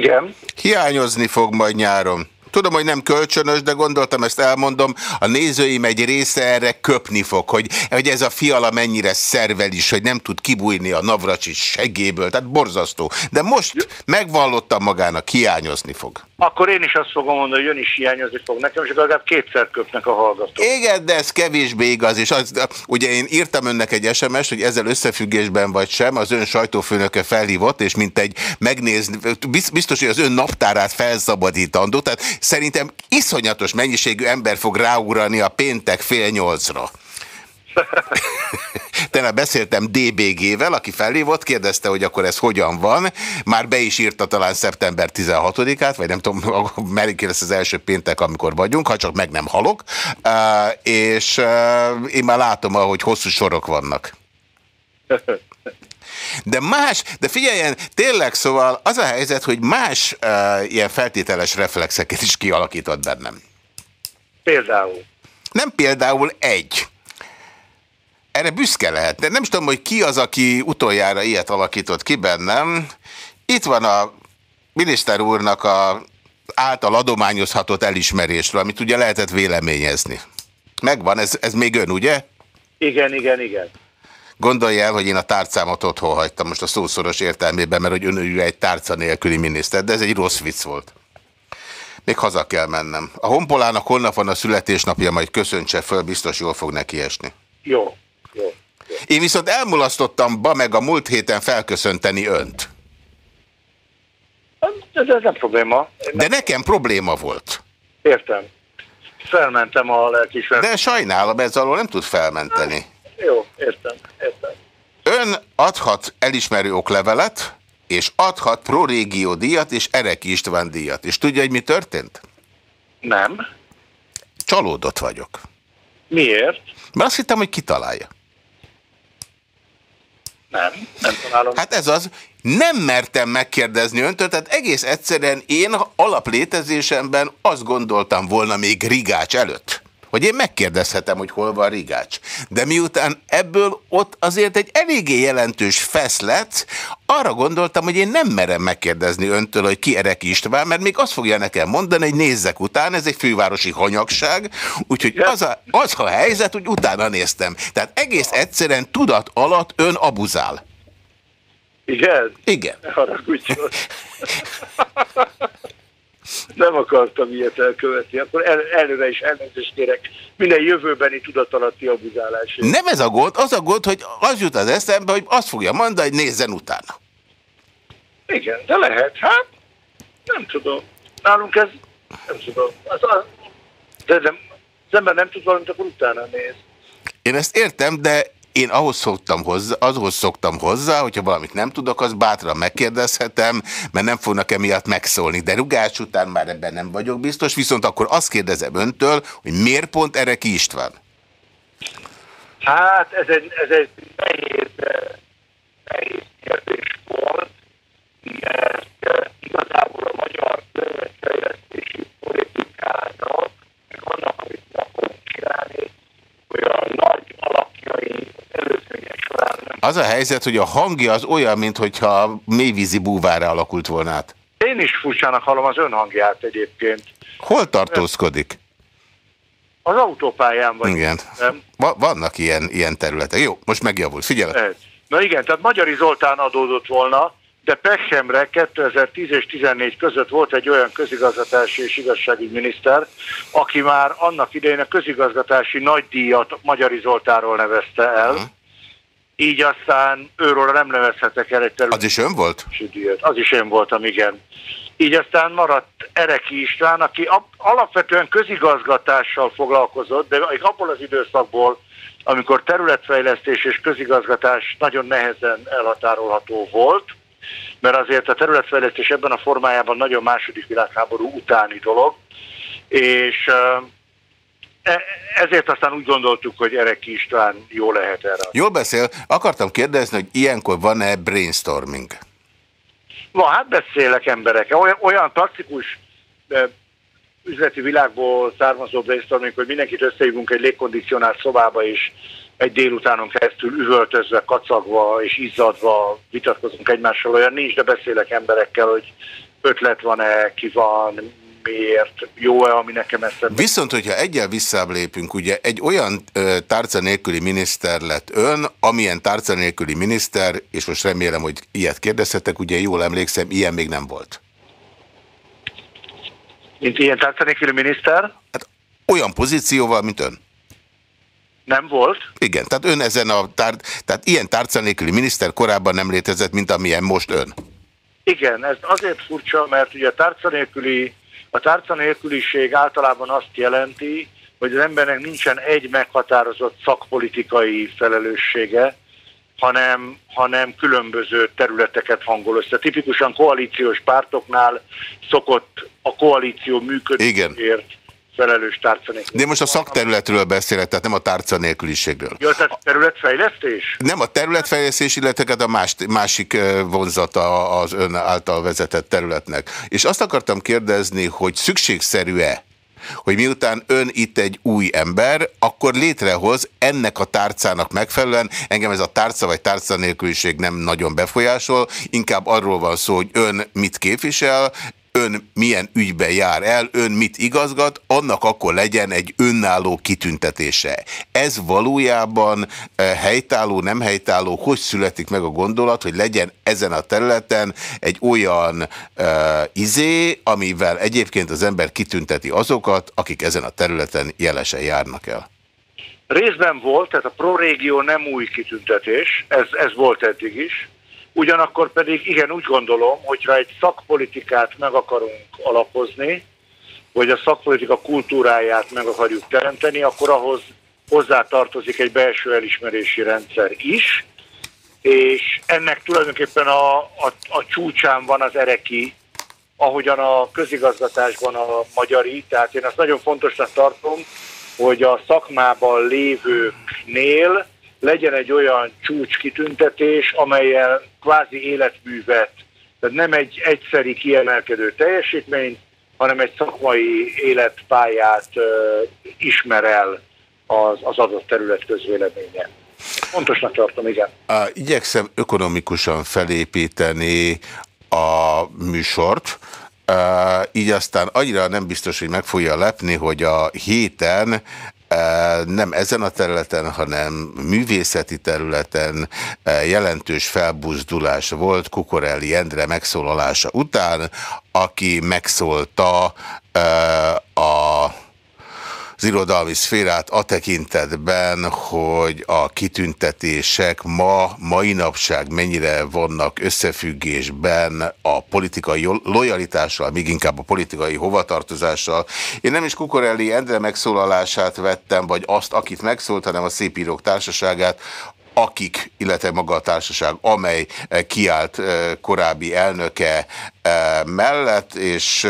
Speaker 2: Igen.
Speaker 1: Hiányozni fog majd nyáron. Tudom, hogy nem kölcsönös, de gondoltam, ezt elmondom. A nézőim egy része erre köpni fog, hogy, hogy ez a fiala mennyire szervel is, hogy nem tud kibújni a Navracsics segéből. Tehát borzasztó. De most megvallottam magának, hiányozni fog.
Speaker 3: Akkor én is azt fogom mondani, hogy ön is hiányozni fog nekem, és legalább kétszer köpnek a hallgatók.
Speaker 1: Igen, de ez kevésbé igaz, és az, ugye én írtam önnek egy SMS, hogy ezzel összefüggésben vagy sem, az ön sajtófőnöke felhívott, és mint egy megnézni, biztos, hogy az ön naptárát felszabadítandó, tehát szerintem iszonyatos mennyiségű ember fog ráugrani a péntek fél nyolcra. Tegnap beszéltem DBG-vel, aki felhívott, kérdezte, hogy akkor ez hogyan van. Már be is írta talán szeptember 16-át, vagy nem tudom, melyik lesz az első péntek, amikor vagyunk, ha csak meg nem halok. Uh, és uh, én már látom, hogy hosszú sorok vannak. De más, de figyeljen, tényleg szóval az a helyzet, hogy más uh, ilyen feltételes reflexeket is kialakított bennem.
Speaker 3: Például?
Speaker 1: Nem például egy. Erre büszke lehet. De nem is tudom, hogy ki az, aki utoljára ilyet alakított ki bennem. Itt van a miniszter úrnak a által adományozhatott elismerésről, amit ugye lehetett véleményezni. Megvan, ez, ez még ön, ugye?
Speaker 3: Igen, igen, igen.
Speaker 1: Gondolja el, hogy én a tárcámat otthon hagytam most a szószoros értelmében, mert hogy ön egy tárca nélküli miniszter, de ez egy rossz vicc volt. Még haza kell mennem. A honpolának holnap van a születésnapja, majd köszöntse föl, biztos jól fog neki esni.
Speaker 3: Jó, jó. jó.
Speaker 1: Én viszont elmulasztottam ba meg a múlt héten felköszönteni önt.
Speaker 3: Ez, ez nem probléma. Én
Speaker 1: De nekem probléma volt.
Speaker 3: Értem. Felmentem a lelkismeret.
Speaker 1: De sajnálom, ez alól nem tud felmenteni.
Speaker 3: Jó, értem, értem.
Speaker 1: Ön adhat elismerő oklevelet, és adhat Prorégió díjat és Ereki István díjat. És tudja, hogy mi történt?
Speaker 3: Nem.
Speaker 1: Csalódott vagyok.
Speaker 3: Miért?
Speaker 1: Mert azt hittem, hogy kitalálja.
Speaker 3: Nem, nem találom.
Speaker 1: Hát ez az, nem mertem megkérdezni öntől, tehát egész egyszerűen én alaplétezésemben azt gondoltam volna még Rigács előtt, hogy én megkérdezhetem, hogy hol van Rigács. De miután ebből ott azért egy eléggé jelentős fesz lett, arra gondoltam, hogy én nem merem megkérdezni öntől, hogy ki Ereki István, mert még azt fogja nekem mondani, hogy nézzek után, ez egy fővárosi hanyagság, úgyhogy az a, az a helyzet, hogy utána néztem. Tehát egész egyszerűen tudat alatt ön abuzál.
Speaker 3: Igen?
Speaker 1: Igen.
Speaker 3: Ne haragudjon. Nem akartam ilyet elkövetni, akkor el, előre is elnézést kérek minden jövőbeni tudatalatti abuzálásért.
Speaker 1: Nem ez a gond, az a gond, hogy az jut az eszembe, hogy azt fogja mondani, hogy nézzen utána.
Speaker 3: Igen, de lehet, hát nem tudom. Nálunk ez, nem tudom. Az, az, de nem, az ember nem tud valamit, akkor utána néz.
Speaker 1: Én ezt értem, de én ahhoz szoktam hozzá, azhoz szoktam hozzá, hogyha valamit nem tudok, az bátran megkérdezhetem, mert nem fognak emiatt megszólni. De rugás után már ebben nem vagyok biztos, viszont akkor azt kérdezem öntől, hogy miért pont erre ki István?
Speaker 3: Hát ez egy, ez egy nehéz, nehéz kérdés volt, mert igazából a magyar törvényfejlesztési politikának, meg annak, amit akarunk csinálni, olyan nagy alapjai előzmények során nem.
Speaker 1: Az a helyzet, hogy a hangja az olyan, mintha mélyvízi búvára alakult volna át.
Speaker 3: Én is furcsának hallom az önhangját egyébként.
Speaker 1: Hol tartózkodik?
Speaker 3: Az autópályán vagy.
Speaker 1: Igen.
Speaker 3: Nem?
Speaker 1: Va vannak ilyen, ilyen területek. Jó, most megjavult. Figyelek.
Speaker 3: Lehet. Na igen, tehát Magyari Zoltán adódott volna, de Pechemre 2010 és 14 között volt egy olyan közigazgatási és igazságügyminiszter, aki már annak idején a közigazgatási nagydíjat Magyari Zoltánról nevezte el,
Speaker 1: Mhm.
Speaker 3: így aztán őről nem nevezhetek el egy területi
Speaker 1: Az is ön volt?
Speaker 3: díjat. Az is én voltam, igen. Így aztán maradt Ereki István, aki alapvetően közigazgatással foglalkozott, de abból az időszakból, amikor területfejlesztés és közigazgatás nagyon nehezen elhatárolható volt, mert azért a területfejlesztés ebben a formájában nagyon második világháború utáni dolog, és e, ezért aztán úgy gondoltuk, hogy Ereki István jó lehet erre.
Speaker 1: Jól beszél. Akartam kérdezni, hogy ilyenkor van-e brainstorming?
Speaker 3: Van, hát beszélek emberekkel. Olyan, olyan praktikus üzleti világból származó brainstorming, hogy mindenkit összehívunk egy légkondicionált szobába, és egy délutánon keresztül üvöltözve, kacagva és izzadva vitatkozunk egymással, olyan nincs, de beszélek emberekkel, hogy ötlet van-e, ki van, miért, jó-e, ami nekem eszembe.
Speaker 1: Viszont, hogyha egyel visszább lépünk, ugye egy olyan ö, tárca nélküli miniszter lett ön, amilyen tárca nélküli miniszter, és most remélem, hogy ilyet kérdezhetek, ugye jól emlékszem, ilyen még nem volt.
Speaker 3: Mint ilyen tárca nélküli miniszter?
Speaker 1: Hát olyan pozícióval, mint ön.
Speaker 3: Nem volt?
Speaker 1: Igen, tehát ön ezen a tár... tehát ilyen tárca nélküli miniszter korábban nem létezett, mint amilyen most ön.
Speaker 3: Igen, ez azért furcsa, mert ugye a tárca nélküli a tárca nélküliség általában azt jelenti, hogy az embernek nincsen egy meghatározott szakpolitikai felelőssége, hanem, hanem különböző területeket hangol össze. Tipikusan koalíciós pártoknál szokott a koalíció működésért felelős tárca
Speaker 1: De most a szakterületről beszélek, tehát nem a tárca nélküliségről.
Speaker 3: Jó, tehát területfejlesztés?
Speaker 1: Nem a területfejlesztés, illetve a más, másik vonzata az ön által vezetett területnek. És azt akartam kérdezni, hogy szükségszerű-e, hogy miután ön itt egy új ember, akkor létrehoz ennek a tárcának megfelelően, engem ez a tárca vagy tárca nélküliség nem nagyon befolyásol, inkább arról van szó, hogy ön mit képvisel, ön milyen ügyben jár el, ön mit igazgat, annak akkor legyen egy önálló kitüntetése. Ez valójában eh, helytálló, nem helytálló, hogy születik meg a gondolat, hogy legyen ezen a területen egy olyan uh, izé, amivel egyébként az ember kitünteti azokat, akik ezen a területen jelesen járnak el.
Speaker 3: Részben volt, tehát a prorégió nem új kitüntetés, ez, ez volt eddig is, Ugyanakkor pedig igen, úgy gondolom, hogyha egy szakpolitikát meg akarunk alapozni, vagy a szakpolitika kultúráját meg akarjuk teremteni, akkor ahhoz hozzá tartozik egy belső elismerési rendszer is, és ennek tulajdonképpen a, a, a csúcsán van az ereki, ahogyan a közigazgatásban a magyari, tehát én azt nagyon fontosnak tartom, hogy a szakmában lévőknél legyen egy olyan csúcskitüntetés, amelyen kvázi életművet, tehát nem egy egyszeri kiemelkedő teljesítményt, hanem egy szakmai életpályát uh, ismer el az, az adott terület közvéleménye. Fontosnak tartom, igen.
Speaker 1: Igyekszem ökonomikusan felépíteni a műsort, így aztán annyira nem biztos, hogy meg fogja lepni, hogy a héten nem ezen a területen, hanem művészeti területen jelentős felbuzdulás volt Kukorelli Endre megszólalása után, aki megszólta a az irodalmi szférát a tekintetben, hogy a kitüntetések ma, mai napság mennyire vannak összefüggésben a politikai lojalitással, még inkább a politikai hovatartozással. Én nem is Kukorelli Endre megszólalását vettem, vagy azt, akit megszólt, hanem a Szépírók Társaságát, akik, illetve maga a társaság, amely eh, kiállt eh, korábbi elnöke mellett, és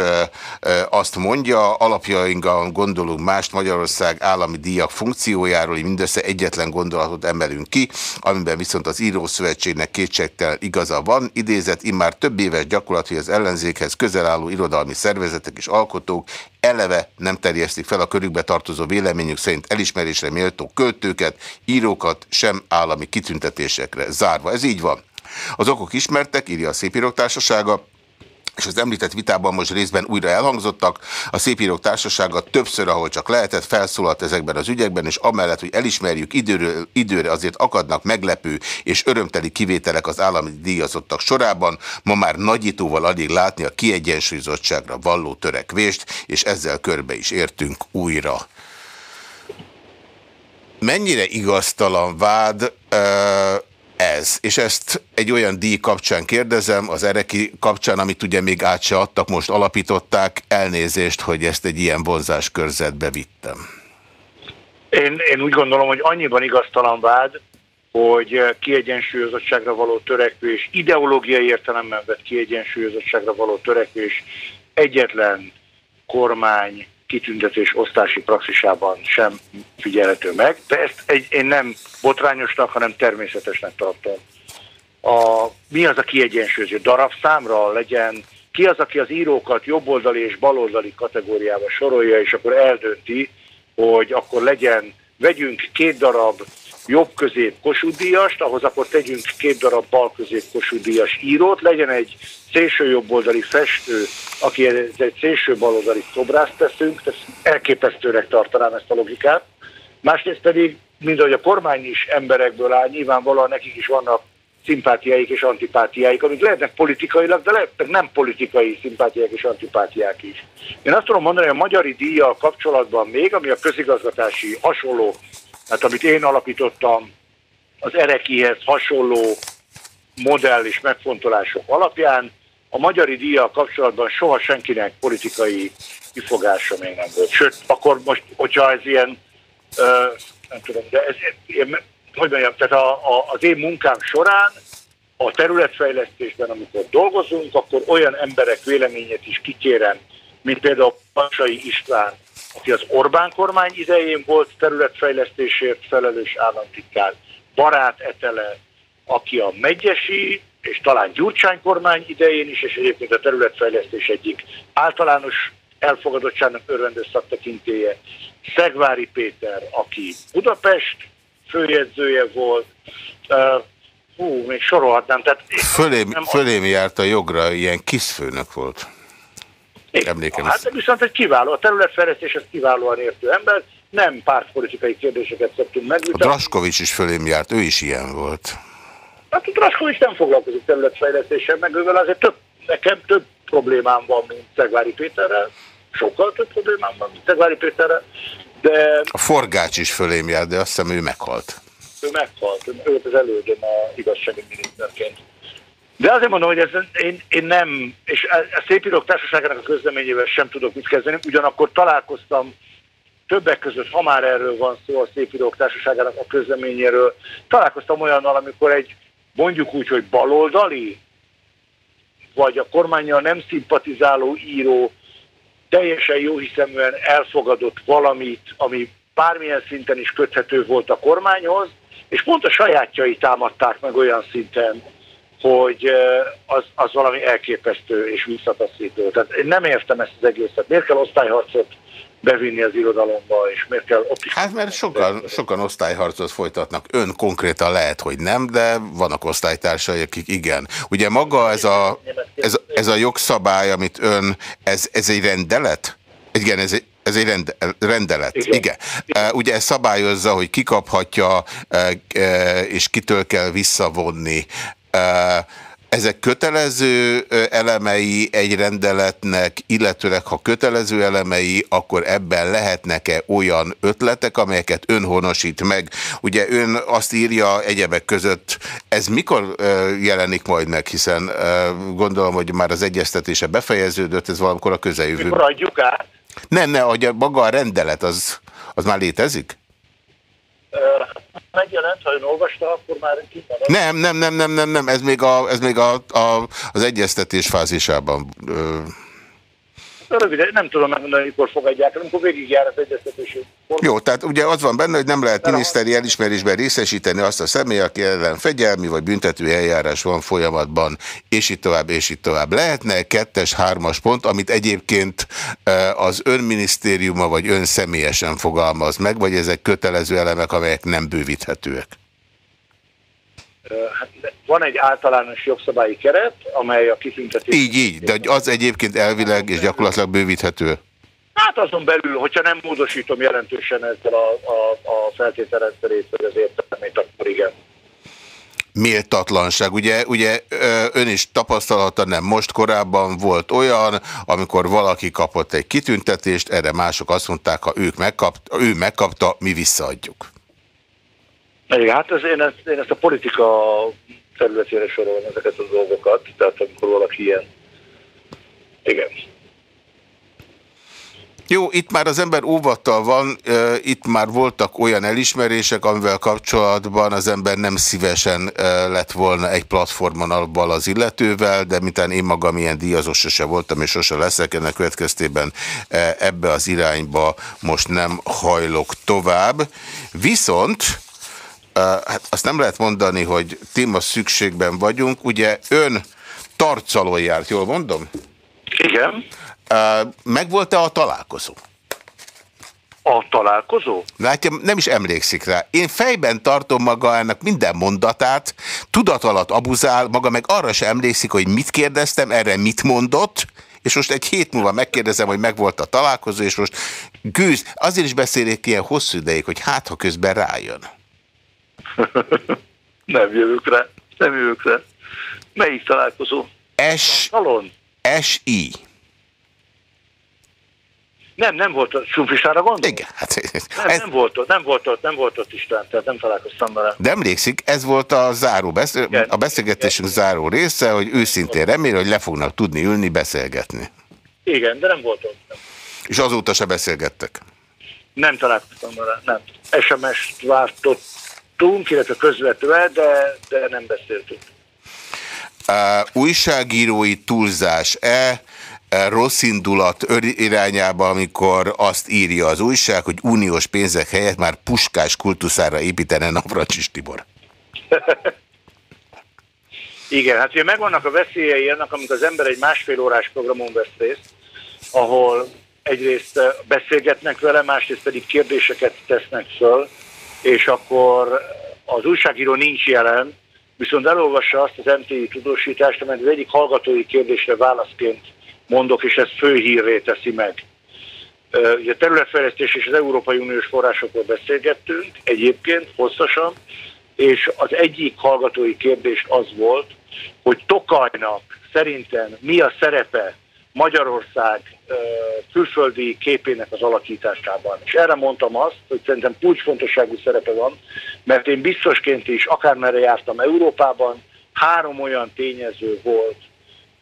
Speaker 1: azt mondja, alapjainkban gondolunk mást Magyarország állami díjak funkciójáról, hogy mindössze egyetlen gondolatot emelünk ki, amiben viszont az Írószövetségnek kétségtelen igaza van. Idézett immár több éves gyakorlat, hogy az ellenzékhez közel álló irodalmi szervezetek és alkotók eleve nem terjesztik fel a körükbe tartozó véleményük szerint elismerésre méltó költőket, írókat, sem állami kitüntetésekre zárva. Ez így van. Az okok ismertek, írja a Szépírok Társasága, és az említett vitában most részben újra elhangzottak. A Szépírók Társasága többször, ahol csak lehetett, felszólalt ezekben az ügyekben, és amellett, hogy elismerjük időről, időre azért akadnak meglepő és örömteli kivételek az állami díjazottak sorában, ma már nagyítóval alig látni a kiegyensúlyozottságra valló törekvést, és ezzel körbe is értünk újra. Mennyire igaztalan vád, ez, és ezt egy olyan díj kapcsán kérdezem, az Ereki kapcsán, amit ugye még át se adtak, most alapították, elnézést, hogy ezt egy ilyen vonzás körzetbe vittem.
Speaker 3: Én, én úgy gondolom, hogy annyiban igaztalan vád, hogy kiegyensúlyozottságra való törekvés, ideológiai értelemben vett kiegyensúlyozottságra való törekvés egyetlen kormány kitüntetés osztási praxisában sem figyelhető meg, de ezt egy, én nem botrányosnak, hanem természetesnek tartom. A, mi az a kiegyensúlyozó? Darabszámra legyen, ki az, aki az írókat jobboldali és baloldali kategóriába sorolja, és akkor eldönti, hogy akkor legyen, vegyünk két darab jobb közép kosudíjast, ahhoz akkor tegyünk két darab bal közép kosudíjas írót, legyen egy szélső jobboldali festő, aki egy szélső baloldali szobrászt teszünk, ezt elképesztőnek tartanám ezt a logikát. Másrészt pedig, mint ahogy a kormány is emberekből áll, nyilvánvalóan nekik is vannak szimpátiáik és antipátiáik, amik lehetnek politikailag, de lehetnek nem politikai szimpátiák és antipátiák is. Én azt tudom mondani, hogy a magyari díja kapcsolatban még, ami a közigazgatási hasonló, hát amit én alapítottam, az erekihez hasonló modell és megfontolások alapján, a magyari díja kapcsolatban soha senkinek politikai kifogása még nem volt. Sőt, akkor most, hogyha ez ilyen, ö, nem tudom, de ez, én, hogy mondjam, tehát a, a, az én munkám során a területfejlesztésben, amikor dolgozunk, akkor olyan emberek véleményét is kikérem, mint például Pasai István, aki az Orbán kormány idején volt területfejlesztésért felelős államtitkár, Barát Etele, aki a Megyesi és talán Gyurcsány kormány idején is, és egyébként a területfejlesztés egyik általános elfogadottságnak örvendő szaktekintéje, Szegvári Péter, aki Budapest főjegyzője volt, uh, hú, még sorolhatnám. Tehát
Speaker 1: fölém, nem fölém járt a jogra, ilyen kiszfőnök volt.
Speaker 3: Emlékem. Hát viszont egy kiváló, a területfejlesztés ez kiválóan értő ember, nem pártpolitikai kérdéseket szoktunk meg.
Speaker 1: A Draskovics is fölém járt, ő is ilyen volt.
Speaker 3: Hát a Draskovics nem foglalkozik területfejlesztéssel, meg ővel azért több, nekem több problémám van, mint Szegvári Péterrel. Sokkal több problémám van, mint Szegvári Péterrel. De...
Speaker 1: A forgács is fölém járt, de azt hiszem ő meghalt.
Speaker 3: Ő meghalt, ő az elődöm a igazságügyi miniszterként. De azért mondom, hogy ez, én, én nem, és a Szépírók Társaságának a közleményével sem tudok mit kezdeni, ugyanakkor találkoztam többek között, ha már erről van szó a Szépírók Társaságának a közleményéről, találkoztam olyannal, amikor egy mondjuk úgy, hogy baloldali, vagy a kormányjal nem szimpatizáló író teljesen jóhiszeműen elfogadott valamit, ami bármilyen szinten is köthető volt a kormányhoz, és pont a sajátjai támadták meg olyan szinten, hogy az, az valami elképesztő és visszataszító. Tehát én nem értem ezt az egészet. Miért kell osztályharcot bevinni az irodalomba, és miért kell ott is...
Speaker 1: Hát mert sokan, sokan osztályharcot folytatnak. Ön konkrétan lehet, hogy nem, de vannak osztálytársai, akik igen. Ugye maga ez a, ez, ez a jogszabály, amit ön, ez, ez egy rendelet? Igen, ez egy, ez egy rende, rendelet. Igen. Igen. Ugye ez szabályozza, hogy kikaphatja, és kitől kell visszavonni ezek kötelező elemei egy rendeletnek, illetőleg ha kötelező elemei, akkor ebben lehetnek-e olyan ötletek, amelyeket ön honosít meg? Ugye ön azt írja egyebek között, ez mikor jelenik majd meg, hiszen gondolom, hogy már az egyeztetése befejeződött, ez valamikor a közeljövő.
Speaker 3: Mikor adjuk át?
Speaker 1: Nem, ne, hogy maga a rendelet, az, az már létezik?
Speaker 3: Megjelent, ha ön olvasta, akkor már
Speaker 1: van. Nem, nem, nem, nem, nem, nem, ez még, a, ez még a, a, az egyeztetés fázisában.
Speaker 3: Röviden, nem tudom megmondani, mikor fogadják, amikor végigjár az egyeztetés.
Speaker 1: Jó, tehát ugye az van benne, hogy nem lehet miniszteri elismerésben részesíteni azt a személy, aki ellen fegyelmi vagy büntető eljárás van folyamatban, és itt tovább, és itt tovább. Lehetne kettes, hármas pont, amit egyébként az önminisztériuma vagy ön személyesen fogalmaz meg, vagy ezek kötelező elemek, amelyek nem bővíthetőek?
Speaker 3: Hát van egy általános jogszabályi keret, amely a kitüntetés...
Speaker 1: Így, így, de az egyébként elvileg és gyakorlatilag bővíthető.
Speaker 3: Hát azon belül, hogyha nem módosítom jelentősen ezzel a, a, a feltételrendszerét, vagy az értelmét, akkor igen.
Speaker 1: Méltatlanság. Ugye, ugye ön is tapasztalata nem most korábban volt olyan, amikor valaki kapott egy kitüntetést, erre mások azt mondták, ha ők megkapta, ő megkapta, mi visszaadjuk.
Speaker 3: Igen, hát ez, én, ezt, én ezt a politika területére sorolom ezeket a dolgokat, tehát amikor valaki ilyen. Igen.
Speaker 1: Jó, itt már az ember óvattal van, itt már voltak olyan elismerések, amivel kapcsolatban az ember nem szívesen lett volna egy platformon abban az illetővel, de mintán én magam ilyen díjazó sose voltam, és sose leszek, ennek következtében ebbe az irányba most nem hajlok tovább. Viszont hát azt nem lehet mondani, hogy téma szükségben vagyunk. Ugye ön tarcalon járt, jól mondom?
Speaker 3: Igen.
Speaker 1: Megvolt-e a találkozó?
Speaker 3: A találkozó?
Speaker 1: Látja, nem is emlékszik rá. Én fejben tartom magának minden mondatát, tudat alatt abuzál, maga meg arra sem emlékszik, hogy mit kérdeztem, erre mit mondott, és most egy hét múlva megkérdezem, hogy megvolt a találkozó, és most gőz, azért is beszélik ilyen hosszú ideig, hogy hát, ha közben rájön.
Speaker 3: nem jövök rá, nem jövök rá. Melyik találkozó?
Speaker 1: S... S-I. Nem,
Speaker 3: nem volt ott. Sumfistára gondol?
Speaker 1: Igen. Hát,
Speaker 3: nem, ez... nem, volt ott, nem volt ott, nem volt ott István, tehát nem találkoztam vele.
Speaker 1: De emlékszik, ez volt a záró, beszél, a beszélgetésünk Igen. záró része, hogy őszintén remél, hogy le fognak tudni ülni, beszélgetni.
Speaker 3: Igen, de nem volt ott. Nem.
Speaker 1: És azóta se beszélgettek?
Speaker 3: Nem találkoztam vele, nem. SMS-t vártottunk, illetve közvetve, de, de nem beszéltünk.
Speaker 1: Uh, újságírói túlzás-e, rossz indulat irányába, amikor azt írja az újság, hogy uniós pénzek helyett már puskás kultuszára építene Navracsis Tibor.
Speaker 3: Igen, hát ugye megvannak a veszélyei annak, amikor az ember egy másfél órás programon vesz részt, ahol egyrészt beszélgetnek vele, másrészt pedig kérdéseket tesznek föl, és akkor az újságíró nincs jelen, viszont elolvassa azt az MTI tudósítást, amely az egyik hallgatói kérdésre válaszként mondok, és ezt főhírré teszi meg. Ugye a területfejlesztés és az Európai Uniós forrásokról beszélgettünk egyébként hosszasan, és az egyik hallgatói kérdés az volt, hogy Tokajnak szerintem mi a szerepe Magyarország külföldi képének az alakításában. És erre mondtam azt, hogy szerintem kulcsfontosságú szerepe van, mert én biztosként is, akármerre jártam Európában, három olyan tényező volt,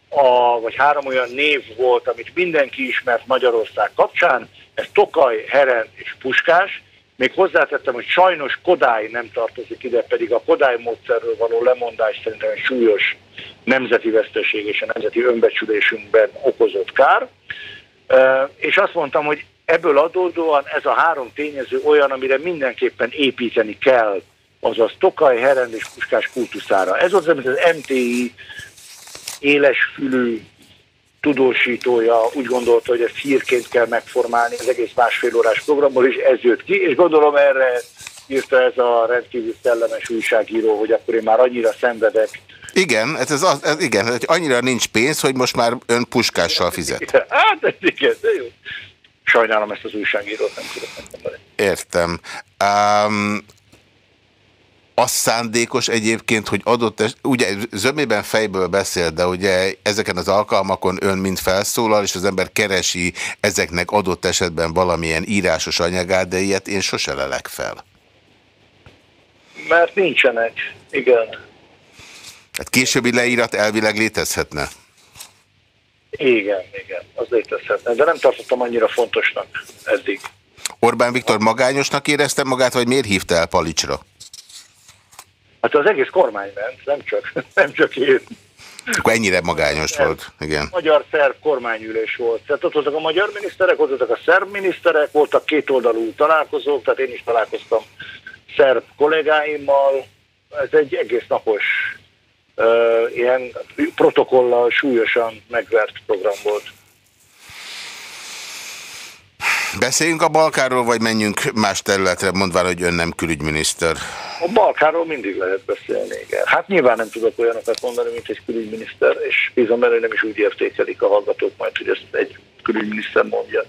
Speaker 3: a, vagy három olyan név volt, amit mindenki ismert Magyarország kapcsán, ez Tokaj, Heren és Puskás. Még hozzátettem, hogy sajnos Kodály nem tartozik ide, pedig a Kodály módszerről való lemondás szerintem súlyos nemzeti veszteség és a nemzeti önbecsülésünkben okozott kár. És azt mondtam, hogy ebből adódóan ez a három tényező olyan, amire mindenképpen építeni kell, azaz Tokaj, Heren és Puskás kultuszára. Ez az, amit az MTI élesfülű tudósítója úgy gondolta, hogy ezt hírként kell megformálni az egész másfél órás programból, és ez jött ki, és gondolom erre írta ez a rendkívül szellemes újságíró, hogy akkor én már annyira szenvedek.
Speaker 1: Igen, ez, az, ez igen, hogy annyira nincs pénz, hogy most már ön puskással fizet.
Speaker 3: Hát, ez igen, de jó. Sajnálom ezt az újságírót, nem tudok megmondani.
Speaker 1: Értem. Um, az szándékos egyébként, hogy adott, ugye zömében fejből beszél, de ugye ezeken az alkalmakon ön mind felszólal, és az ember keresi ezeknek adott esetben valamilyen írásos anyagát, de ilyet én sose lelek fel.
Speaker 3: Mert nincsenek, igen.
Speaker 1: Hát későbbi leírat elvileg létezhetne?
Speaker 3: Igen, igen, az létezhetne, de nem tartottam annyira fontosnak eddig.
Speaker 1: Orbán Viktor magányosnak érezte magát, vagy miért hívta el Palicsra?
Speaker 3: Hát az egész kormány ment, nem csak, nem csak én.
Speaker 1: Akkor ennyire magányos ez volt, igen.
Speaker 3: Magyar-szerb kormányülés volt. Tehát ott voltak a magyar miniszterek, ott voltak a szerb miniszterek, voltak kétoldalú találkozók, tehát én is találkoztam szerb kollégáimmal. Ez egy egész napos uh, ilyen protokollal súlyosan megvert program volt.
Speaker 1: Beszéljünk a Balkáról, vagy menjünk más területre, mondván, hogy ön nem külügyminiszter?
Speaker 3: A Balkáról mindig lehet beszélni, igen. Hát nyilván nem tudok olyanokat mondani, mint egy külügyminiszter, és bízom benne, nem is úgy értékelik a hallgatók majd, hogy ezt egy külügyminiszter mondja.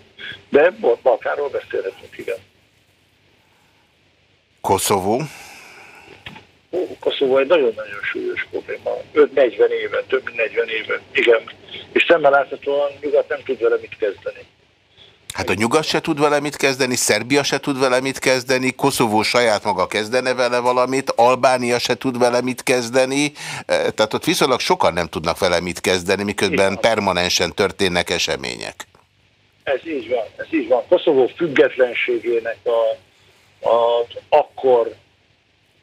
Speaker 3: De Balkáról beszélhetünk, igen.
Speaker 1: Koszovó?
Speaker 3: Koszovó egy nagyon-nagyon súlyos probléma. 5-40 éve, több mint 40 éve, igen. És szemmel láthatóan nyugat nem tud vele mit kezdeni.
Speaker 1: Hát a nyugat se tud vele mit kezdeni, Szerbia se tud vele mit kezdeni, Koszovó saját maga kezdene vele valamit, Albánia se tud vele mit kezdeni, e, tehát ott viszonylag sokan nem tudnak vele mit kezdeni, miközben permanensen történnek események.
Speaker 3: Ez így van, ez így van. Koszovó függetlenségének a, a akkor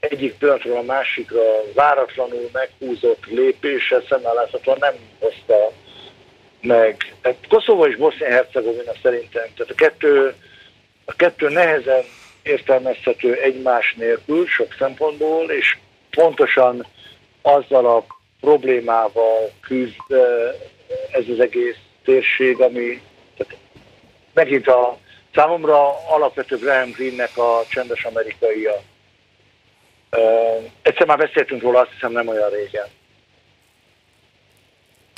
Speaker 3: egyik pillanatról a másikra váratlanul meghúzott lépése szemmeláthatóan nem hozta meg. Tehát Koszovó és Bosznia-Hercegovina szerintem, tehát a kettő, a kettő nehezen értelmezhető egymás nélkül sok szempontból, és pontosan azzal a problémával küzd ez az egész térség, ami tehát megint a számomra alapvető Graham Greennek a csendes amerikaia. Uh, egyszer már beszéltünk róla, azt hiszem nem olyan régen.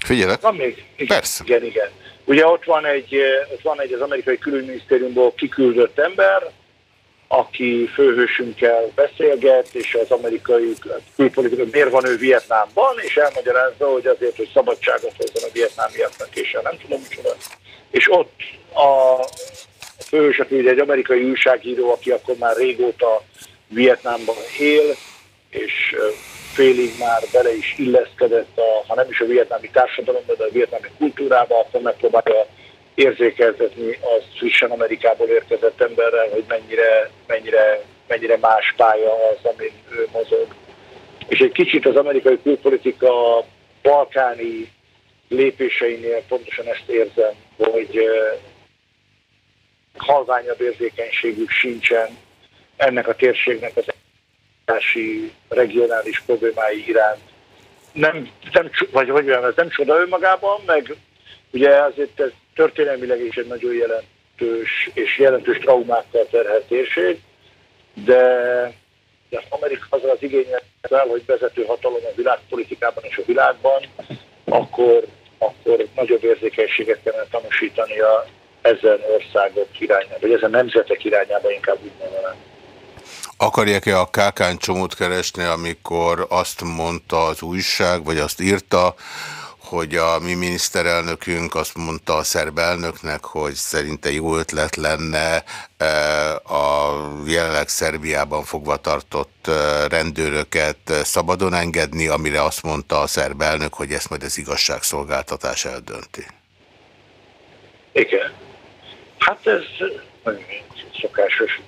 Speaker 1: Figyelek.
Speaker 3: Van még?
Speaker 1: Igen, Persze.
Speaker 3: Igen, igen. Ugye ott van egy, ott van egy az amerikai külügyminisztériumból kiküldött ember, aki főhősünkkel beszélget, és az amerikai külpolitika, miért van ő Vietnámban, és elmagyarázza, hogy azért, hogy szabadságot hozzon a vietnámiaknak, és nem tudom micsoda. És ott a főhős, aki ugye egy amerikai újságíró, aki akkor már régóta Vietnámban él, és félig már bele is illeszkedett, a, ha nem is a vietnámi társadalomba, de a vietnámi kultúrába, akkor megpróbálja érzékeltetni az frissen Amerikából érkezett emberrel, hogy mennyire, mennyire, mennyire más pálya az, amin ő mozog. És egy kicsit az amerikai külpolitika balkáni lépéseinél pontosan ezt érzem, hogy halványabb érzékenységük sincsen ennek a térségnek az regionális problémái iránt. Nem, nem, vagy hogy mondjam, ez nem csoda önmagában, meg ugye azért ez történelmileg is egy nagyon jelentős és jelentős traumákkal terhelt térség, de, de Amerika azzal az igényel, hogy vezető hatalom a világpolitikában és a világban, akkor, akkor nagyobb érzékenységet kellene tanúsítania ezen országok irányába, vagy ezen nemzetek irányába inkább úgy mondanám.
Speaker 1: Akarják-e a kákáncsomót keresni, amikor azt mondta az újság, vagy azt írta, hogy a mi miniszterelnökünk azt mondta a szerb elnöknek, hogy szerinte jó ötlet lenne e, a jelenleg Szerbiában fogva tartott e, rendőröket szabadon engedni, amire azt mondta a szerb elnök, hogy ezt majd az igazságszolgáltatás eldönti.
Speaker 3: Igen. Hát ez szokásos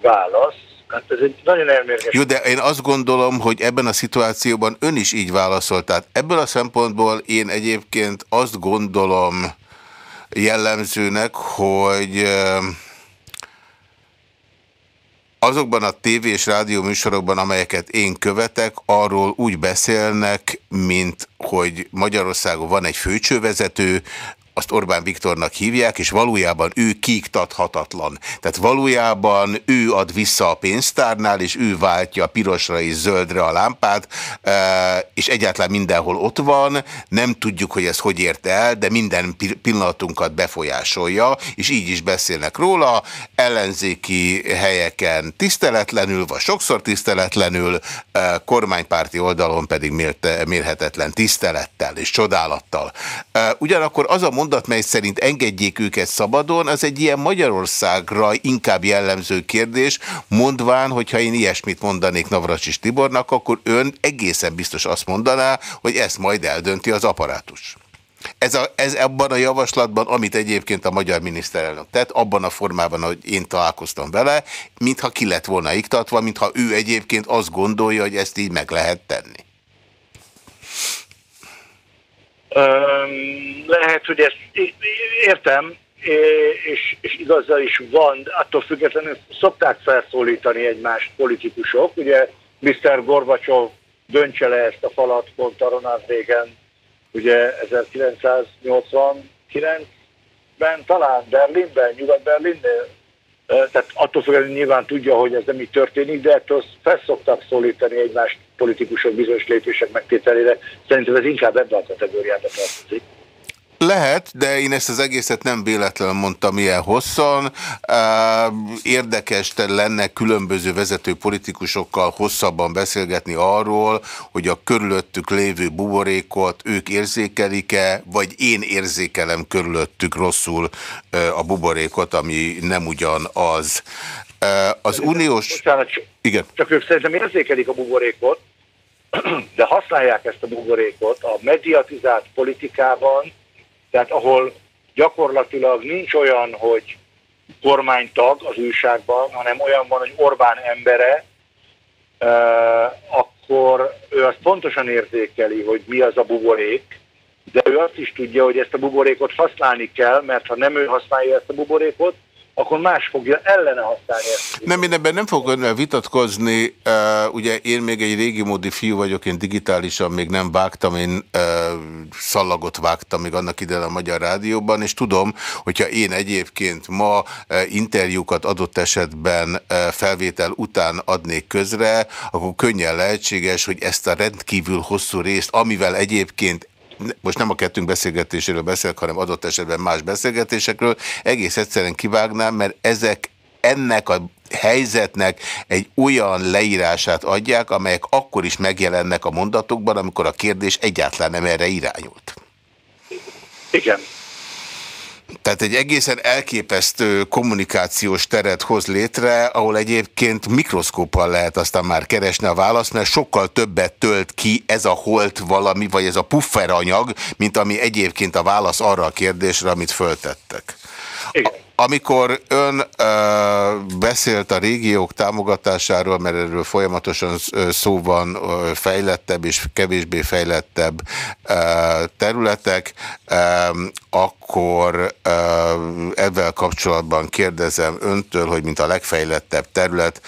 Speaker 3: válasz. Hát ez egy nagyon elmérges.
Speaker 1: Jó, de én azt gondolom, hogy ebben a szituációban ön is így válaszolt. Tehát ebből a szempontból én egyébként azt gondolom jellemzőnek, hogy azokban a tévé és rádió műsorokban, amelyeket én követek, arról úgy beszélnek, mint hogy Magyarországon van egy főcsővezető, azt Orbán Viktornak hívják, és valójában ő kiiktathatatlan. Tehát valójában ő ad vissza a pénztárnál, és ő váltja pirosra és zöldre a lámpát, e, és egyáltalán mindenhol ott van, nem tudjuk, hogy ez hogy ért el, de minden pillanatunkat befolyásolja, és így is beszélnek róla, ellenzéki helyeken tiszteletlenül, vagy sokszor tiszteletlenül, e, kormánypárti oldalon pedig mérhetetlen tisztelettel és csodálattal. E, ugyanakkor az a mondat, mely szerint engedjék őket szabadon, az egy ilyen Magyarországra inkább jellemző kérdés, mondván, hogyha én ilyesmit mondanék Navracsis Tibornak, akkor ön egészen biztos azt mondaná, hogy ezt majd eldönti az aparátus. Ez, a, ez abban a javaslatban, amit egyébként a magyar miniszterelnök tett, abban a formában, hogy én találkoztam vele, mintha ki lett volna iktatva, mintha ő egyébként azt gondolja, hogy ezt így meg lehet tenni.
Speaker 3: Lehet, hogy ezt értem, és, és igaza is van, attól függetlenül szokták felszólítani egymást politikusok. Ugye Mr. Gorbacsov döntse le ezt a falat pont a Ronald Reagan, ugye 1989-ben talán Berlinben, Nyugat-Berlinnél tehát attól függően nyilván tudja, hogy ez nem így történik, de ettől felszoktak szólítani egymást politikusok bizonyos lépések megtételére. Szerintem ez inkább ebben a kategóriába tartozik.
Speaker 1: Lehet, de én ezt az egészet nem véletlenül mondtam ilyen hosszan. Érdekes lenne különböző vezető politikusokkal hosszabban beszélgetni arról, hogy a körülöttük lévő buborékot ők érzékelik-e, vagy én érzékelem körülöttük rosszul a buborékot, ami nem ugyanaz. Az uniós...
Speaker 3: Bocsánat, Igen. Csak ők szerintem érzékelik a buborékot, de használják ezt a buborékot a mediatizált politikában, tehát ahol gyakorlatilag nincs olyan, hogy kormánytag az újságban, hanem olyan van, hogy Orbán embere, akkor ő azt pontosan érzékeli, hogy mi az a buborék, de ő azt is tudja, hogy ezt a buborékot használni kell, mert ha nem ő használja ezt a buborékot, akkor más fogja ellene használni ezt.
Speaker 1: Nem, én ebben nem fogok vitatkozni. Uh, ugye én még egy régi módi fiú vagyok, én digitálisan még nem vágtam, én uh, szallagot vágtam még annak idején a Magyar Rádióban, és tudom, hogyha én egyébként ma uh, interjúkat adott esetben uh, felvétel után adnék közre, akkor könnyen lehetséges, hogy ezt a rendkívül hosszú részt, amivel egyébként most nem a kettőnk beszélgetéséről beszélek, hanem adott esetben más beszélgetésekről, egész egyszerűen kivágnám, mert ezek ennek a helyzetnek egy olyan leírását adják, amelyek akkor is megjelennek a mondatokban, amikor a kérdés egyáltalán nem erre irányult.
Speaker 3: Igen.
Speaker 1: Tehát egy egészen elképesztő kommunikációs teret hoz létre, ahol egyébként mikroszkóppal lehet aztán már keresni a választ, mert sokkal többet tölt ki ez a holt valami, vagy ez a pufferanyag, mint ami egyébként a válasz arra a kérdésre, amit föltettek. Igen. Amikor ön ö, beszélt a régiók támogatásáról, mert erről folyamatosan szó van fejlettebb és kevésbé fejlettebb ö, területek, ö, akkor ö, ezzel kapcsolatban kérdezem öntől, hogy mint a legfejlettebb terület,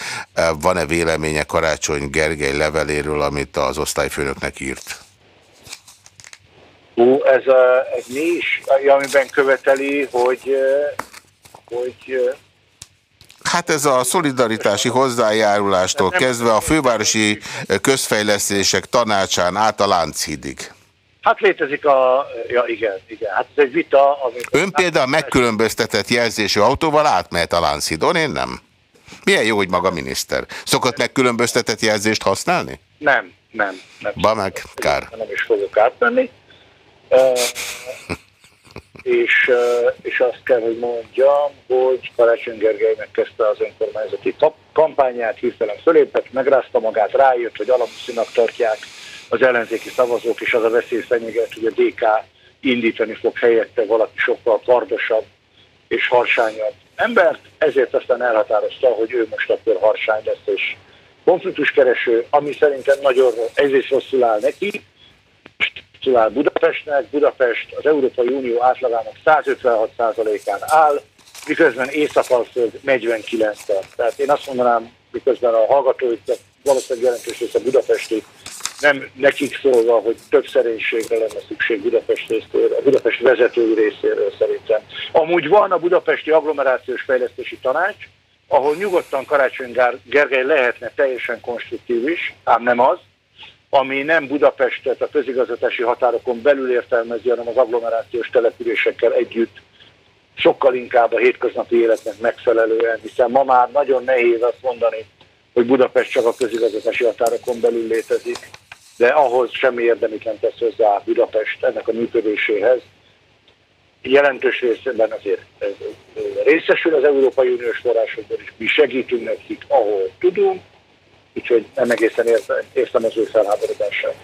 Speaker 1: van-e véleménye Karácsony Gergely leveléről, amit az osztályfőnöknek írt?
Speaker 3: Ó, ez, a, ez mi is, amiben követeli, hogy hogy
Speaker 1: Hát ez a szolidaritási hozzájárulástól kezdve a fővárosi közfejlesztések tanácsán át a Lánchidig.
Speaker 3: Hát létezik a... Ja, igen, igen. Hát ez egy vita,
Speaker 1: ami... Ön például megkülönböztetett jelzésű autóval átmehet a Lánchidon, én nem. Milyen jó, hogy maga miniszter. Szokott megkülönböztetett jelzést használni?
Speaker 3: Nem, nem. nem
Speaker 1: ba meg, kár.
Speaker 3: Nem is fogok átmenni. És, és azt kell, hogy mondjam, hogy Karácsony Gergely megkezdte az önkormányzati kampányát, hirtelen fölépett, megrázta magát, rájött, hogy alamuszinak tartják az ellenzéki szavazók, és az a veszély fenyeget, hogy a DK indítani fog helyette valaki sokkal kardosabb és harsányabb embert, ezért aztán elhatározta, hogy ő most akkor harsány lesz, és konfliktuskereső, ami szerintem nagyon, ezért rosszul áll neki, áll Budapestnek, Budapest az Európai Unió átlagának 156%-án áll, miközben Észak-Alföld 49-en. Tehát én azt mondanám, miközben a hallgatóik valószínűleg jelentős része budapesti, nem nekik szólva, hogy több szerénységre lenne szükség Budapest részéről, a Budapest vezetői részéről szerintem. Amúgy van a Budapesti Agglomerációs Fejlesztési Tanács, ahol nyugodtan Karácsony Gergely lehetne teljesen konstruktív is, ám nem az, ami nem Budapestet a közigazgatási határokon belül értelmezi, hanem az agglomerációs településekkel együtt sokkal inkább a hétköznapi életnek megfelelően, hiszen ma már nagyon nehéz azt mondani, hogy Budapest csak a közigazgatási határokon belül létezik, de ahhoz semmi érdemit nem tesz hozzá Budapest ennek a működéséhez. Jelentős részében azért részesül az Európai Uniós forrásokból is, mi segítünk nekik, ahol tudunk, úgyhogy nem egészen értem, értem az ő felháborodását.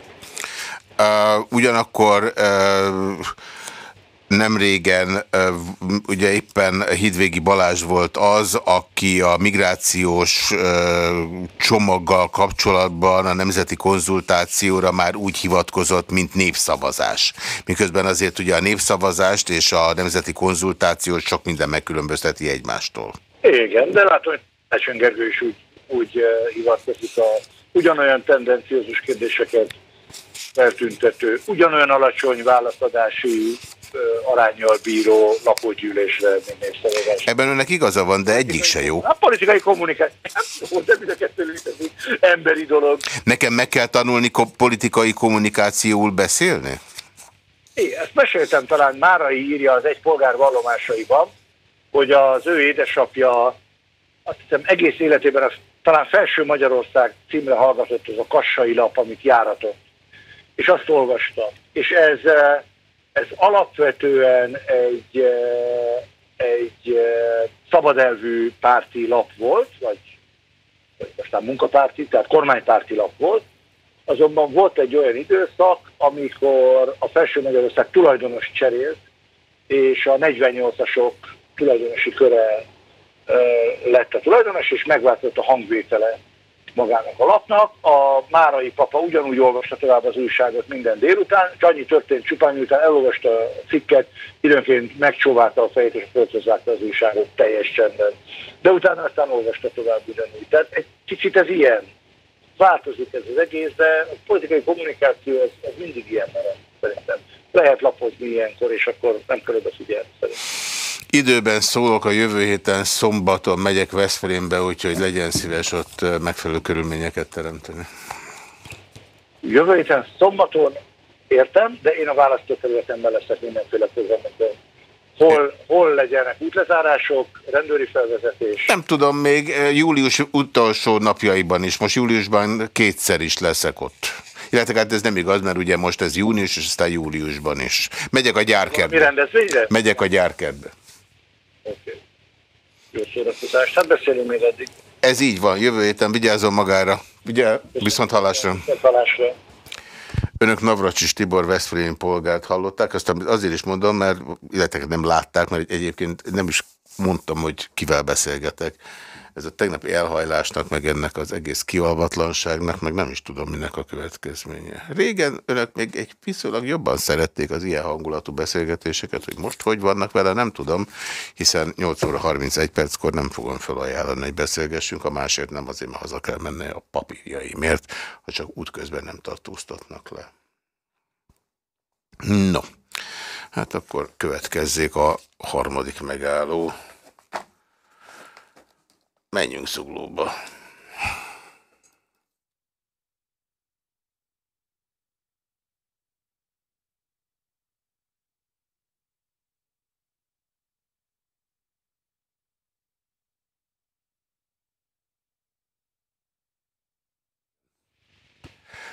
Speaker 1: Uh, ugyanakkor uh, nem régen ugye éppen Hidvégi Balázs volt az, aki a migrációs csomaggal kapcsolatban a nemzeti konzultációra már úgy hivatkozott, mint népszavazás. Miközben azért ugye a népszavazást és a nemzeti konzultációt sok minden megkülönbözteti egymástól.
Speaker 3: Igen, de látom, hogy Ecsön Gergő is úgy úgy eh, hivatkozik a ugyanolyan tendenciózus kérdéseket feltüntető, ugyanolyan alacsony válaszadási eh, arányjal bíró lakógyűlésre, népszavazás.
Speaker 1: Ebben önnek igaza van, de egyik se jó.
Speaker 3: A politikai kommunikáció, de mind a kettő létezik, emberi dolog.
Speaker 1: Nekem meg kell tanulni politikai kommunikációul beszélni?
Speaker 3: É, ezt meséltem talán Márai írja az egy polgár vallomásaiban, hogy az ő édesapja azt hiszem egész életében azt talán Felső Magyarország címre hallgatott az a kassai lap, amit járatott. És azt olvasta. És ez, eh, ez alapvetően egy, eh, egy eh, szabadelvű párti lap volt, vagy, vagy aztán munkapárti, tehát kormánypárti lap volt, azonban volt egy olyan időszak, amikor a Felső Magyarország tulajdonos cserélt, és a 48-asok tulajdonosi köre lett a tulajdonos, és megváltozott a hangvétele magának a lapnak. A Márai papa ugyanúgy olvasta tovább az újságot minden délután, és annyi történt csupán, miután elolvasta a cikket, időnként megcsóválta a fejét, és föltözvágta az újságot teljes csendben. De utána aztán olvasta tovább ugyanúgy. Tehát egy kicsit ez ilyen. Változik ez az egész, de a politikai kommunikáció az, az mindig ilyen mert szerintem. Lehet lapozni ilyenkor, és akkor nem kell odafigyelni szerintem.
Speaker 1: Időben szólok, a jövő héten szombaton megyek Veszprémbe, úgyhogy legyen szíves ott megfelelő körülményeket teremteni.
Speaker 3: Jövő héten szombaton értem, de én a választókerületemben leszek mindenféle programokon. Hol, hol legyenek útlezárások, rendőri felvezetés?
Speaker 1: Nem tudom, még július utolsó napjaiban is. Most júliusban kétszer is leszek ott. Illetve hát ez nem igaz, mert ugye most ez június, és aztán júliusban is. Megyek a gyárkertbe. Megyek a gyárkertbe.
Speaker 3: Okay. Jó szórakozást. Hát beszélünk még eddig.
Speaker 1: Ez így van. Jövő héten vigyázzon magára. Ugye, viszont hallásra.
Speaker 3: Viszont hallásra.
Speaker 1: Önök Navracsis Tibor Veszprémi polgárt hallották, azt azért is mondom, mert illetve nem látták, mert egyébként nem is mondtam, hogy kivel beszélgetek ez a tegnapi elhajlásnak, meg ennek az egész kialvatlanságnak, meg nem is tudom, minek a következménye. Régen önök még egy viszonylag jobban szerették az ilyen hangulatú beszélgetéseket, hogy most hogy vannak vele, nem tudom, hiszen 8 óra 31 perckor nem fogom felajánlani, hogy beszélgessünk, a másért nem azért, mert haza kell menni a papírjaimért, ha csak útközben nem tartóztatnak le. No, hát akkor következzék a harmadik megálló. Menjünk szuglóba.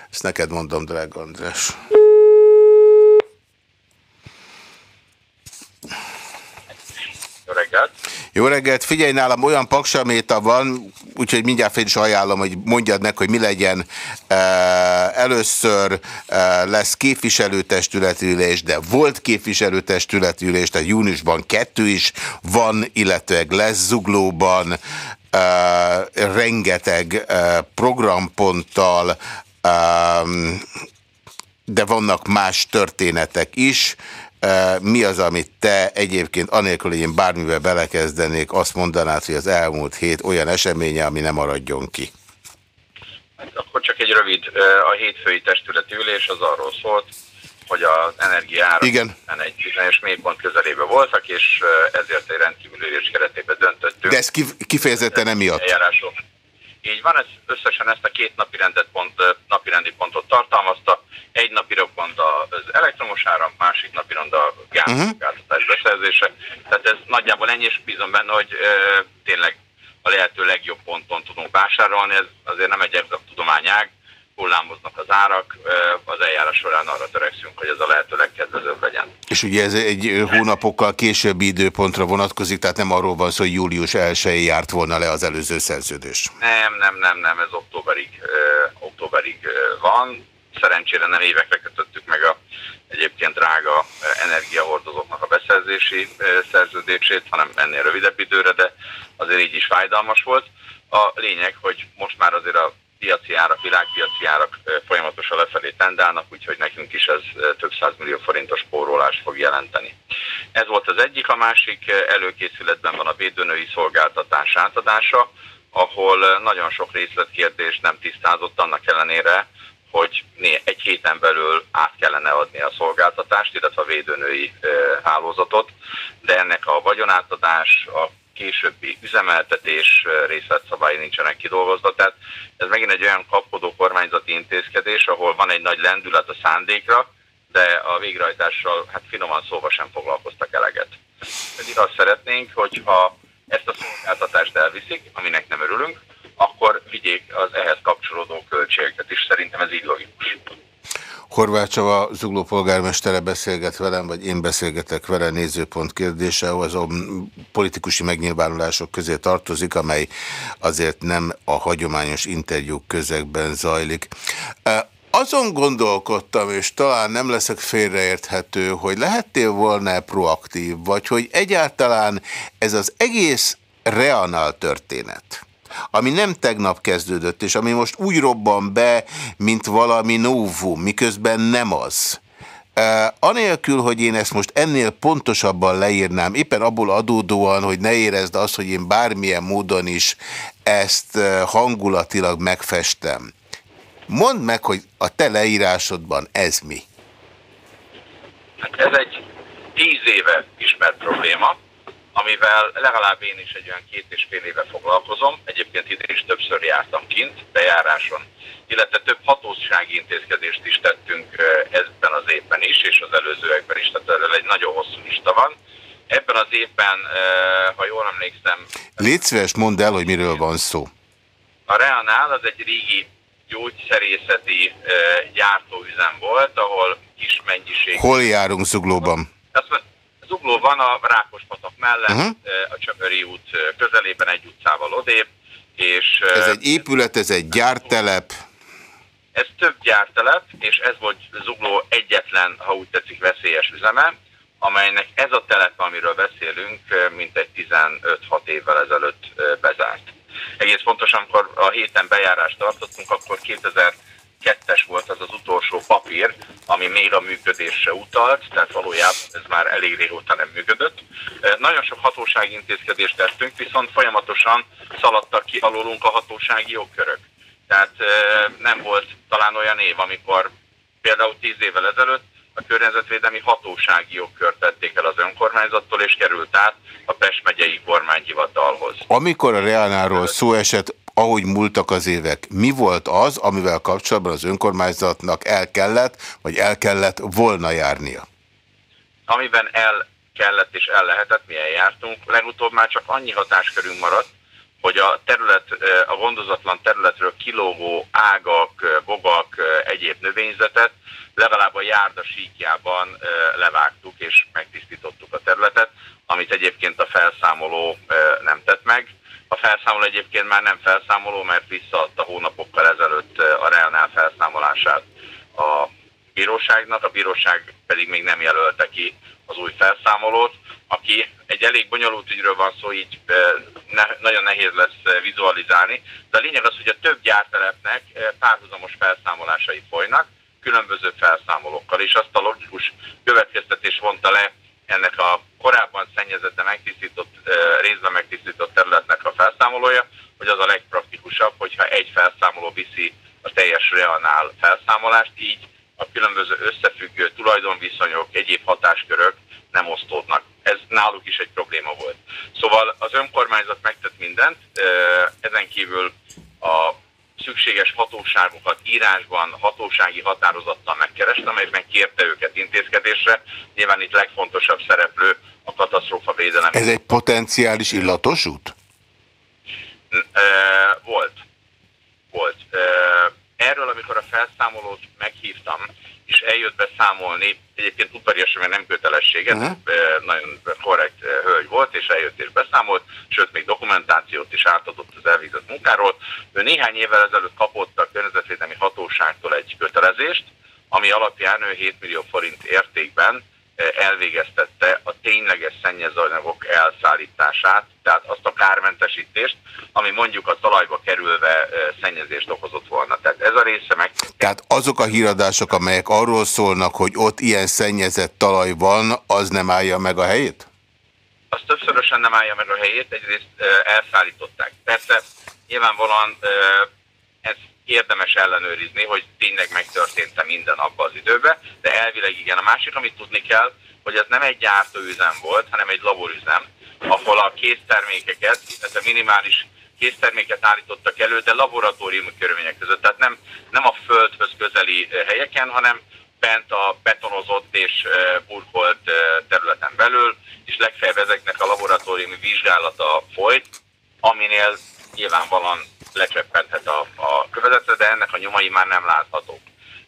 Speaker 1: Ezt neked mondom, drága András.
Speaker 4: Jó reggelt!
Speaker 1: Jó reggelt! Figyelj, nálam olyan paksaméta van, úgyhogy mindjárt fel is ajánlom, hogy mondjad meg, hogy mi legyen. Először lesz képviselőtestületülés, de volt képviselőtestületülés, tehát júniusban kettő is van, illetve lesz zuglóban rengeteg programponttal, de vannak más történetek is. Mi az, amit te egyébként anélkül, hogy én bármivel belekezdenék, azt mondanád, hogy az elmúlt hét olyan eseménye, ami nem maradjon ki?
Speaker 4: Hát akkor csak egy rövid, a hétfői testületi ülés az arról szólt, hogy az energiára
Speaker 1: Igen.
Speaker 4: egy bizonyos mélypont közelébe voltak, és ezért egy rendkívül ülés keretében döntöttünk.
Speaker 1: De ez kifejezetten emiatt?
Speaker 4: Eljárások. Így van, ez összesen ezt a két napi, rendet pont, napi rendi pontot tartalmazta. Egy napi pont az elektromos áram, másik napi rend a gázszolgáltatás -huh. beszerzése. Tehát ez nagyjából ennyi, és bízom benne, hogy e, tényleg a lehető legjobb ponton tudunk vásárolni. Ez azért nem egy tudományág, hullámoznak az árak, az eljárás során arra törekszünk, hogy ez a lehető legkedvezőbb legyen.
Speaker 1: És ugye ez egy hónapokkal későbbi időpontra vonatkozik, tehát nem arról van szó, hogy július 1 járt volna le az előző szerződés.
Speaker 4: Nem, nem, nem, nem, ez októberig, októberig van. Szerencsére nem évekre kötöttük meg a egyébként drága energiahordozóknak a beszerzési szerződését, hanem ennél rövidebb időre, de azért így is fájdalmas volt. A lényeg, hogy most már azért a piaci árak, világpiaci árak folyamatosan lefelé tendálnak, úgyhogy nekünk is ez több millió forintos spórolást fog jelenteni. Ez volt az egyik, a másik előkészületben van a védőnői szolgáltatás átadása, ahol nagyon sok részletkérdés nem tisztázott annak ellenére, hogy egy héten belül át kellene adni a szolgáltatást, illetve a védőnői hálózatot, de ennek a vagyonátadás, a későbbi üzemeltetés részletszabályi nincsenek kidolgozva. Tehát ez megint egy olyan kapkodó kormányzati intézkedés, ahol van egy nagy lendület a szándékra, de a végrehajtással hát finoman szóval sem foglalkoztak eleget. Pedig azt szeretnénk, hogyha ezt a szolgáltatást elviszik, aminek nem örülünk, akkor vigyék az ehhez kapcsolódó költségeket is. Szerintem ez így logikus.
Speaker 1: Horváth Csaba zugló polgármestere beszélget velem, vagy én beszélgetek vele nézőpont kérdése, az a politikusi megnyilvánulások közé tartozik, amely azért nem a hagyományos interjúk közegben zajlik. Azon gondolkodtam, és talán nem leszek félreérthető, hogy lehettél volna proaktív, vagy hogy egyáltalán ez az egész reanál történet, ami nem tegnap kezdődött, és ami most úgy robban be, mint valami novum, miközben nem az. Anélkül, hogy én ezt most ennél pontosabban leírnám, éppen abból adódóan, hogy ne érezd azt, hogy én bármilyen módon is ezt hangulatilag megfestem. Mondd meg, hogy a te leírásodban ez mi?
Speaker 4: Hát ez egy tíz éve ismert probléma, amivel legalább én is egy olyan két és fél éve foglalkozom. Egyébként ide is többször jártam kint, bejáráson, illetve több hatósági intézkedést is tettünk ebben az évben is, és az előzőekben is, tehát erről egy nagyon hosszú lista van. Ebben az évben, ha jól emlékszem...
Speaker 1: Légy szíves, mondd el, hogy miről van szó.
Speaker 4: A Reanál az egy régi gyógyszerészeti gyártóüzem volt, ahol kis mennyiség...
Speaker 1: Hol járunk Zuglóban?
Speaker 4: Zugló van a Rákospatak mellett, uh -huh. a Csömöri út közelében egy utcával odébb. És,
Speaker 1: ez egy épület, ez egy gyártelep?
Speaker 4: Ez több gyártelep, és ez volt Zugló egyetlen, ha úgy tetszik, veszélyes üzeme, amelynek ez a telep, amiről beszélünk, mintegy 15-6 évvel ezelőtt bezárt. Egész pontosan, amikor a héten bejárást tartottunk, akkor 2000 kettes volt az az utolsó papír, ami még a működésre utalt, tehát valójában ez már elég régóta nem működött. Nagyon sok hatósági intézkedést tettünk, viszont folyamatosan szaladtak ki alólunk a hatósági jogkörök. Tehát nem volt talán olyan év, amikor például tíz évvel ezelőtt a környezetvédelmi hatósági jogkört tették el az önkormányzattól, és került át a Pest megyei kormányhivatalhoz.
Speaker 1: Amikor a Reánáról szó esett, ahogy múltak az évek, mi volt az, amivel kapcsolatban az önkormányzatnak el kellett, vagy el kellett volna járnia?
Speaker 4: Amiben el kellett és el lehetett, mi eljártunk. Legutóbb már csak annyi hatáskörünk maradt, hogy a terület, a gondozatlan területről kilógó ágak, bogak, egyéb növényzetet legalább a járda síkjában levágtuk és megtisztítottuk a területet, amit egyébként a felszámoló nem tett meg. A felszámoló egyébként már nem felszámoló, mert visszaadta hónapokkal ezelőtt a Reálnál felszámolását a bíróságnak, a bíróság pedig még nem jelölte ki az új felszámolót, aki egy elég bonyolult ügyről van szó, így ne, nagyon nehéz lesz vizualizálni, de a lényeg az, hogy a több gyártelepnek párhuzamos felszámolásai folynak, különböző felszámolókkal, és azt a logikus következtetés vonta le ennek a korábban szennyezett, de megtisztított, részben megtisztított területnek a felszámolója, hogy az a legpraktikusabb, hogyha egy felszámoló viszi a teljes reanál felszámolást, így a különböző összefüggő tulajdonviszonyok, egyéb hatáskörök nem osztódnak. Ez náluk is egy probléma volt. Szóval az önkormányzat megtett mindent, ezen kívül a szükséges hatóságokat írásban, hatósági határozattal megkerestem, amelyben kérte őket intézkedésre. Nyilván itt legfontosabb szereplő a katasztrófa védelem.
Speaker 1: Ez egy potenciális illatos út?
Speaker 4: Volt. Volt. Felszámolót meghívtam, és eljött beszámolni, egyébként udvariasan, mert nem kötelessége, uh -huh. nagyon korrekt hölgy volt, és eljött és beszámolt, sőt, még dokumentációt is átadott az elvégzett munkáról. Ő néhány évvel ezelőtt kapott a környezetvédelmi hatóságtól egy kötelezést, ami alapján ő 7 millió forint értékben elvégeztette a tényleges szennyezőanyagok elszállítását, tehát azt a kármentesítést, ami mondjuk a talajba kerülve szennyezést okozott volna. Tehát ez a része meg...
Speaker 1: Tehát azok a híradások, amelyek arról szólnak, hogy ott ilyen szennyezett talaj van, az nem állja meg a helyét?
Speaker 4: Az többszörösen nem állja meg a helyét, egyrészt elszállították. Persze nyilvánvalóan ez érdemes ellenőrizni, hogy tényleg megtörtént-e minden abba az időben, de elvileg igen. A másik, amit tudni kell, hogy ez nem egy gyártóüzem volt, hanem egy laborüzem, ahol a késztermékeket, tehát a minimális készterméket állítottak elő, de laboratóriumi körülmények között. Tehát nem, nem a földhöz közeli eh, helyeken, hanem bent a betonozott és eh, burkolt eh, területen belül, és legfeljebb ezeknek a laboratóriumi vizsgálata folyt, aminél nyilvánvalóan lecseppenthet a, a kövezetre, de ennek a nyomai már nem láthatók.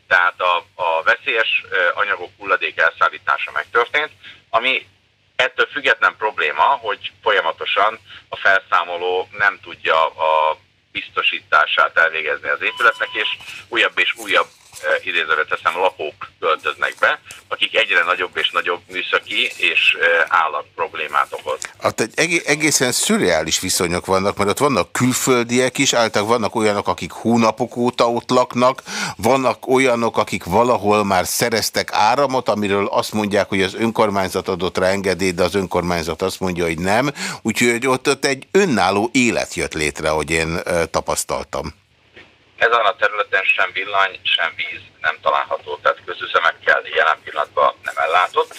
Speaker 4: Tehát a, a veszélyes anyagok hulladék elszállítása megtörtént, ami ettől független probléma, hogy folyamatosan a felszámoló nem tudja a biztosítását elvégezni az épületnek, és újabb és újabb idézőre teszem, lapók költöznek be, akik egyre nagyobb és nagyobb műszaki és állat problémát okoz.
Speaker 1: Egy egészen szürreális viszonyok vannak, mert ott vannak külföldiek is, általában vannak olyanok, akik hónapok óta ott laknak, vannak olyanok, akik valahol már szereztek áramot, amiről azt mondják, hogy az önkormányzat adott rá engedélyt, de az önkormányzat azt mondja, hogy nem. Úgyhogy ott, ott egy önálló élet jött létre, hogy én tapasztaltam.
Speaker 4: Ezen a területen sem villany, sem víz nem található, tehát közüzemekkel jelen pillanatban nem ellátott.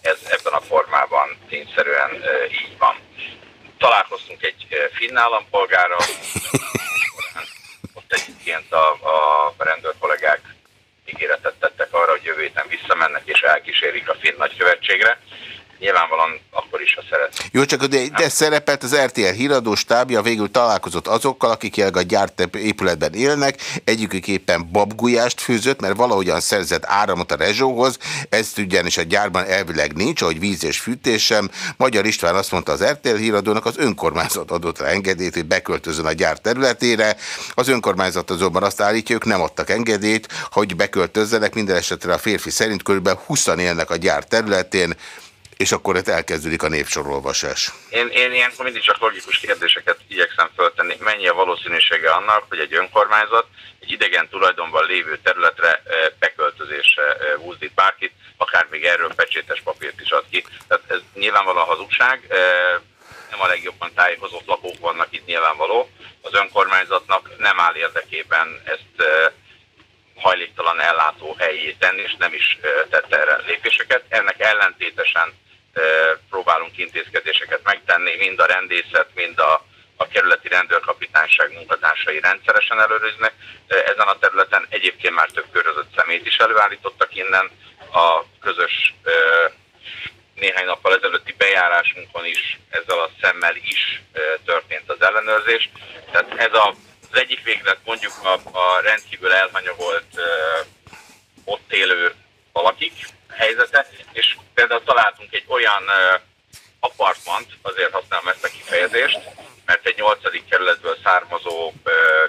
Speaker 4: Ez ebben a formában tényszerűen így van. Találkoztunk egy finn állampolgárral, ott egyébként a, a rendőr kollégák ígéretet tettek arra, hogy jövő héten visszamennek és elkísérik a finn nagykövetségre nyilvánvalóan akkor is, ha szeret.
Speaker 1: Jó, csak de, de szerepelt az RTL híradó stábja, végül találkozott azokkal, akik jelenleg a gyárt épületben élnek, egyikük éppen babgulyást főzött, mert valahogyan szerzett áramot a rezsóhoz, ezt ugyanis a gyárban elvileg nincs, ahogy víz és fűtés sem. Magyar István azt mondta az RTL híradónak, az önkormányzat adott rá engedélyt, hogy beköltözön a gyár területére. Az önkormányzat azonban azt állítja, ők nem adtak engedélyt, hogy beköltözzenek, minden esetre a férfi szerint kb. 20 élnek a gyár területén, és akkor itt elkezdődik a népsorolvasás.
Speaker 4: Én, én ilyenkor mindig csak logikus kérdéseket igyekszem föltenni. Mennyi a valószínűsége annak, hogy egy önkormányzat egy idegen tulajdonban lévő területre eh, beköltözésre húzdít eh, bárkit, akár még erről pecsétes papírt is ad ki. Tehát ez nyilvánvalóan hazugság, eh, nem a legjobban tájékozott lakók vannak itt nyilvánvaló. Az önkormányzatnak nem áll érdekében ezt hajléktalan ellátó helyé tenni, és nem is tette erre lépéseket. Ennek ellentétesen próbálunk intézkedéseket megtenni, mind a rendészet, mind a, a kerületi rendőrkapitányság munkatársai rendszeresen előröznek. Ezen a területen egyébként már több körözött szemét is előállítottak innen. A közös néhány nappal ezelőtti bejárásunkon is ezzel a szemmel is történt az ellenőrzés. Tehát ez a, az egyik véglet mondjuk a, a rendkívül elhanyagolt ott élő valakik, helyzete, és például találtunk egy olyan apartmant, azért használom ezt a kifejezést, mert egy nyolcadik kerületből származó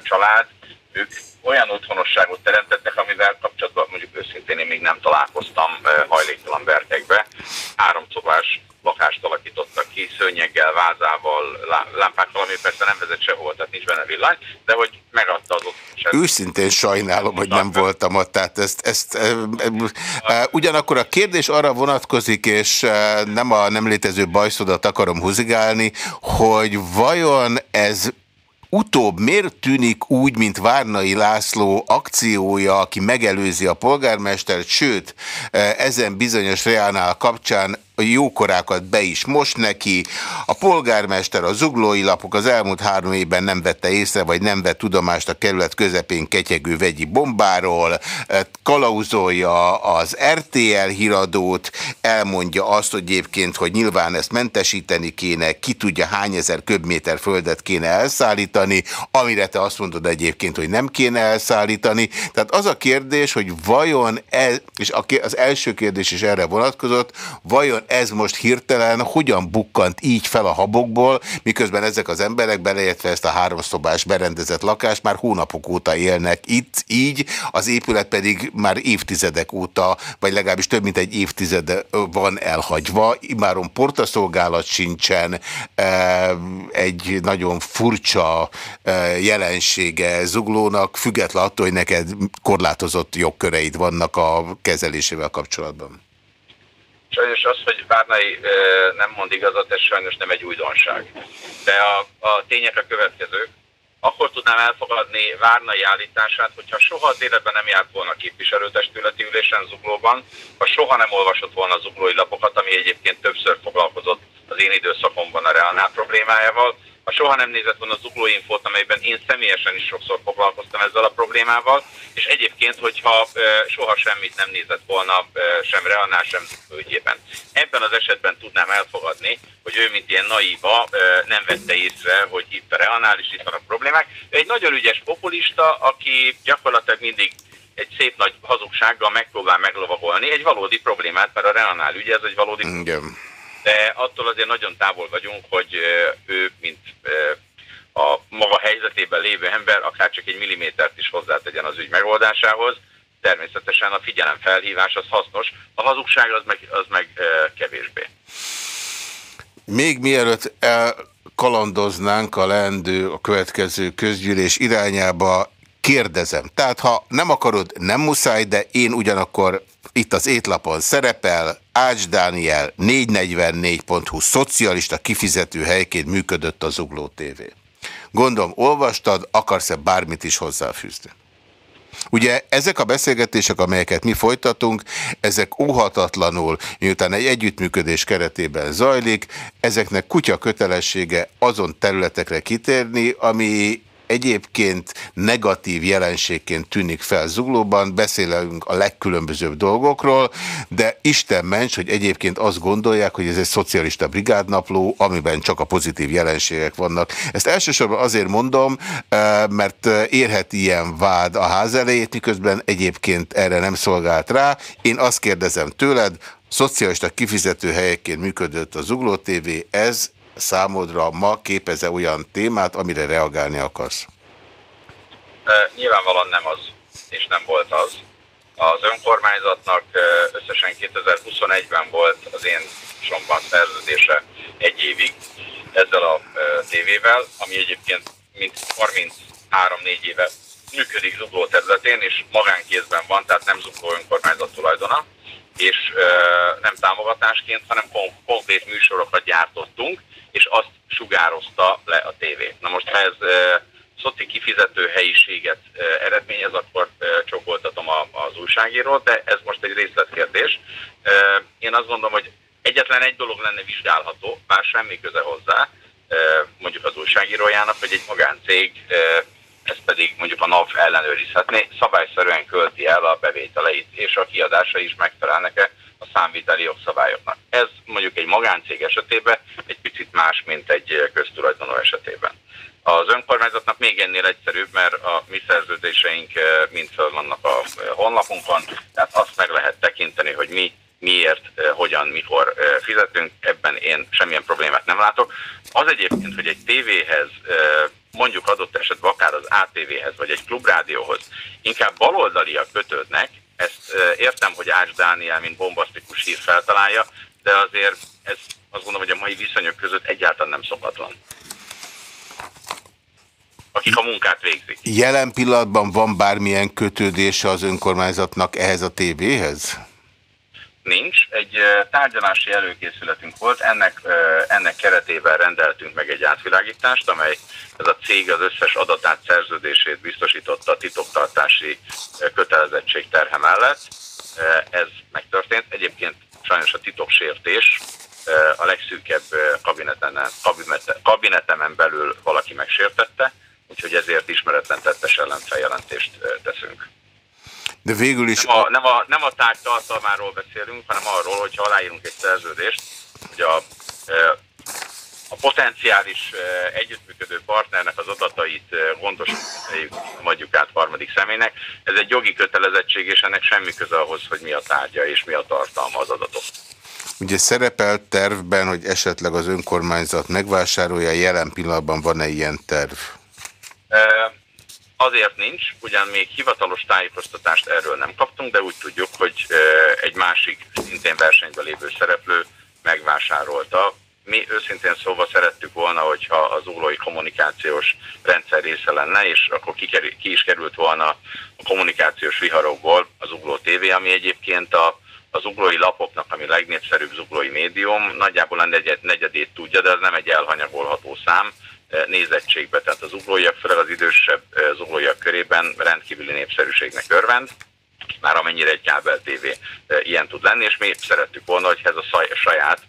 Speaker 4: család, ők olyan otthonosságot teremtettek, amivel kapcsolatban mondjuk őszintén én még nem találkoztam hajléktalan berkekbe. Háromszobás lakást alakítottak ki, szőnyeggel, vázával, lámpákkal, ami persze nem vezet sehol, tehát nincs benne villany, de hogy megadta az ott.
Speaker 1: Őszintén sajnálom, hogy nem voltam ott, tehát ezt, ezt e, e, ugyanakkor a kérdés arra vonatkozik, és e, nem a nem létező bajszodat akarom húzigálni, hogy vajon ez utóbb miért tűnik úgy, mint Várnai László akciója, aki megelőzi a polgármestert, sőt, ezen bizonyos reánál kapcsán a jókorákat be is most neki. A polgármester, a zuglói lapok az elmúlt három évben nem vette észre, vagy nem vett tudomást a kerület közepén ketyegő vegyi bombáról, kalauzolja az RTL híradót, elmondja azt, hogy egyébként, hogy nyilván ezt mentesíteni kéne, ki tudja hány ezer köbméter földet kéne elszállítani, amire te azt mondod egyébként, hogy nem kéne elszállítani. Tehát az a kérdés, hogy vajon, ez, és az első kérdés is erre vonatkozott, vajon ez most hirtelen hogyan bukkant így fel a habokból, miközben ezek az emberek beleértve ezt a háromszobás berendezett lakást már hónapok óta élnek itt, így, az épület pedig már évtizedek óta, vagy legalábbis több mint egy évtizede van elhagyva, imáron portaszolgálat sincsen, egy nagyon furcsa jelensége zuglónak, független attól, hogy neked korlátozott jogköreid vannak a kezelésével kapcsolatban.
Speaker 4: Sajnos az, hogy Várnai nem mond igazat, ez sajnos nem egy újdonság. De a, a tények a következők. Akkor tudnám elfogadni Várnai állítását, hogyha soha az életben nem járt volna képviselőtestületi ülésen Zuglóban, ha soha nem olvasott volna zuglói lapokat, ami egyébként többször foglalkozott az én időszakomban a Reálnál problémájával, ha soha nem nézett volna az uglóinfót, amelyben én személyesen is sokszor foglalkoztam ezzel a problémával, és egyébként, hogyha soha semmit nem nézett volna sem Reanál, sem ügyében. Ebben az esetben tudnám elfogadni, hogy ő, mint ilyen naíva, nem vette észre, hogy itt a Reanál is itt vannak problémák. Ő egy nagyon ügyes populista, aki gyakorlatilag mindig egy szép nagy hazugsággal megpróbál meglovagolni egy valódi problémát, mert a Reanál ügy, ez egy valódi
Speaker 1: Igen
Speaker 4: de attól azért nagyon távol vagyunk, hogy ő, mint a maga helyzetében lévő ember, akár csak egy millimétert is hozzátegyen az ügy megoldásához. természetesen a figyelemfelhívás az hasznos, a hazugság az meg, az meg kevésbé.
Speaker 1: Még mielőtt elkalandoznánk a leendő a következő közgyűlés irányába, kérdezem. Tehát ha nem akarod, nem muszáj, de én ugyanakkor itt az étlapon szerepel, Ács Dániel 444.hu szocialista kifizető helyként működött az Zugló TV. Gondolom, olvastad, akarsz-e bármit is hozzáfűzni? Ugye ezek a beszélgetések, amelyeket mi folytatunk, ezek óhatatlanul, miután egy együttműködés keretében zajlik, ezeknek kutya kötelessége azon területekre kitérni, ami egyébként negatív jelenségként tűnik fel Zuglóban, beszélünk a legkülönbözőbb dolgokról, de Isten ments, hogy egyébként azt gondolják, hogy ez egy szocialista brigádnapló, amiben csak a pozitív jelenségek vannak. Ezt elsősorban azért mondom, eh, mert érhet ilyen vád a ház elejét, miközben egyébként erre nem szolgált rá. Én azt kérdezem tőled, szocialista kifizető helyekként működött az Zugló TV, ez számodra ma képeze olyan témát, amire reagálni akarsz?
Speaker 4: Nyilvánvalóan nem az, és nem volt az. Az önkormányzatnak összesen 2021-ben volt az én somban szerződése egy évig ezzel a tévével, ami egyébként mint 33-4 éve működik zugló területén, és magánkézben van, tehát nem zugló önkormányzat tulajdona, és nem támogatásként, hanem konkrét műsorokat gyártottunk, és azt sugározta le a tévé. Na most, ha ez szoci kifizető helyiséget eredményez, akkor csokoltatom az újságírót, de ez most egy részletkérdés. Én azt gondolom, hogy egyetlen egy dolog lenne vizsgálható, bár semmi köze hozzá, mondjuk az újságírójának, hogy egy magáncég e, ezt pedig mondjuk a NAV ellenőrizhetné, szabályszerűen költi el a bevételeit, és a kiadása is megfelelnek-e a számviteli jogszabályoknak. Ez mondjuk egy magáncég esetében egy picit más, mint egy köztulajdonú esetében. Az önkormányzatnak még ennél egyszerűbb, mert a mi szerződéseink eh, mind fel vannak a honlapunkon, tehát azt meg lehet tekinteni, hogy mi miért, eh, hogyan, mikor eh, fizetünk, ebben én semmilyen problémát nem látok. Az egyébként, hogy egy tévéhez, mondjuk adott esetben akár az ATV-hez, vagy egy klubrádióhoz inkább baloldaliak kötődnek, ezt értem, hogy Ács Dániel, mint bombasztikus hír feltalálja, de azért ez azt gondolom, hogy a mai viszonyok között egyáltalán nem szokatlan. Akik a munkát végzik.
Speaker 1: Jelen pillanatban van bármilyen kötődése az önkormányzatnak ehhez a tévéhez?
Speaker 4: Nincs. Egy tárgyalási előkészületünk volt, ennek, ennek keretében rendeltünk meg egy átvilágítást, amely ez a cég az összes adatát, szerződését biztosította a titoktartási kötelezettség terhe mellett. Ez megtörtént. Egyébként sajnos a titoksértés a legszűkebb kabineten, kabinetemen belül valaki megsértette, úgyhogy ezért ismeretlen tettes ellen feljelentést teszünk.
Speaker 1: De végül is...
Speaker 4: Nem a, nem a, nem a tárgy tartalmáról beszélünk, hanem arról, hogyha aláírunk egy szerződést, hogy a, a potenciális együttműködő partnernek az adatait gondosan adjuk át harmadik személynek. Ez egy jogi kötelezettség, és ennek semmi köze ahhoz, hogy mi a tárgya és mi a tartalma az adatok.
Speaker 1: Ugye szerepelt tervben, hogy esetleg az önkormányzat megvásárolja, jelen pillanatban van-e ilyen terv?
Speaker 4: Azért nincs, ugyan még hivatalos tájékoztatást erről nem kaptunk, de úgy tudjuk, hogy egy másik szintén versenyben lévő szereplő megvásárolta. Mi őszintén szóval szerettük volna, hogyha az ólói kommunikációs rendszer része lenne, és akkor ki, is került volna a kommunikációs viharokból az Ugló TV, ami egyébként a, az uglói lapoknak, ami legnépszerűbb zuglói médium, nagyjából a negyed, negyedét tudja, de ez nem egy elhanyagolható szám nézettségbe, tehát az uglóiak, főleg az idősebb zuglóiak körében rendkívüli népszerűségnek örvend, már amennyire egy kábel TV ilyen tud lenni, és mi szerettük volna, hogy ez a saját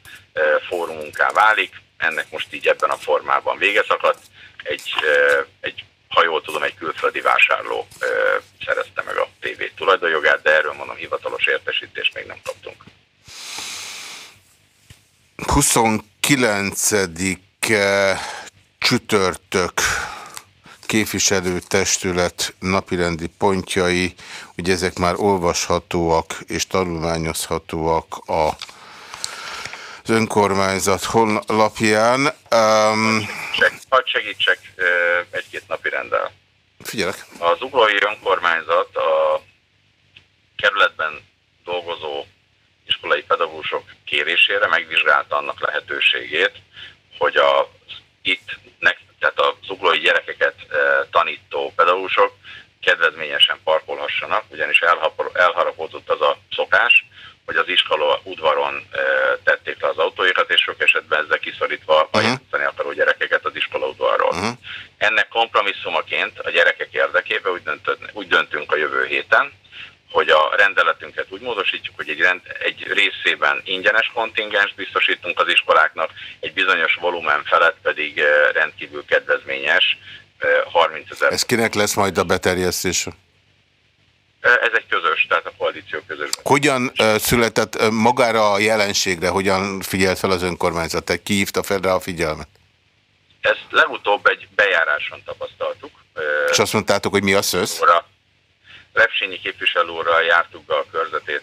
Speaker 4: fórumunká válik, ennek most így ebben a formában vége szakadt, egy, egy ha jól tudom, egy külföldi vásárló szerezte meg a TV tulajdonjogát, de erről mondom, hivatalos értesítést még nem kaptunk.
Speaker 1: 29 csütörtök képviselőtestület napirendi pontjai, ugye ezek már olvashatóak és tanulmányozhatóak a az önkormányzat honlapján. Um,
Speaker 4: Hadd segítsek egy-két napi rendel.
Speaker 1: Figyelek.
Speaker 4: Az uglói önkormányzat a kerületben dolgozó iskolai pedagógusok kérésére megvizsgálta annak lehetőségét, hogy a itt, tehát a zuglói gyerekeket tanító pedagógusok kedvezményesen parkolhassanak, ugyanis elharapódott az a szokás, hogy az iskola udvaron e, tették le az autóikat, és sok esetben ezzel kiszorítva uh-huh. a akaró gyerekeket az iskola udvarról. Uh-huh. Ennek kompromisszumaként a gyerekek érdekében úgy, döntött, úgy döntünk a jövő héten, hogy a rendeletünket úgy módosítjuk, hogy egy, rend, egy részében ingyenes kontingens biztosítunk az iskoláknak, egy bizonyos volumen felett pedig rendkívül kedvezményes 30 ezer.
Speaker 1: Ez kinek lesz majd a beterjesztése?
Speaker 4: Ez egy közös, tehát a koalíció közös.
Speaker 1: Hogyan született magára a jelenségre, hogyan figyelt fel az önkormányzat? Te kihívta fel rá a figyelmet?
Speaker 4: Ezt legutóbb egy bejáráson tapasztaltuk.
Speaker 1: És azt mondtátok, hogy mi a szösz?
Speaker 4: Repsényi képviselő úrral jártuk be a körzetét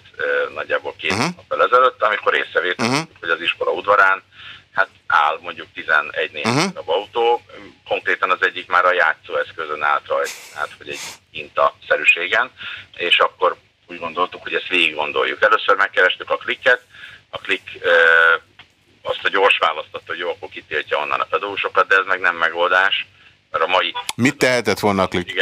Speaker 4: nagyjából két uh -huh. nappal ezelőtt, amikor észrevettük, uh -huh. hogy az iskola udvarán hát áll mondjuk 11 néhány uh -huh. autó, konkrétan az egyik már a játszóeszközön állt rajta, hát hogy egy inta-szerűségen, és akkor úgy gondoltuk, hogy ezt végig gondoljuk. Először megkerestük a klikket, a klik e, azt a gyors választott, hogy jó, akkor kitiltja onnan a pedagógusokat, de ez meg nem megoldás, mert a mai...
Speaker 1: Mit tehetett volna a klik?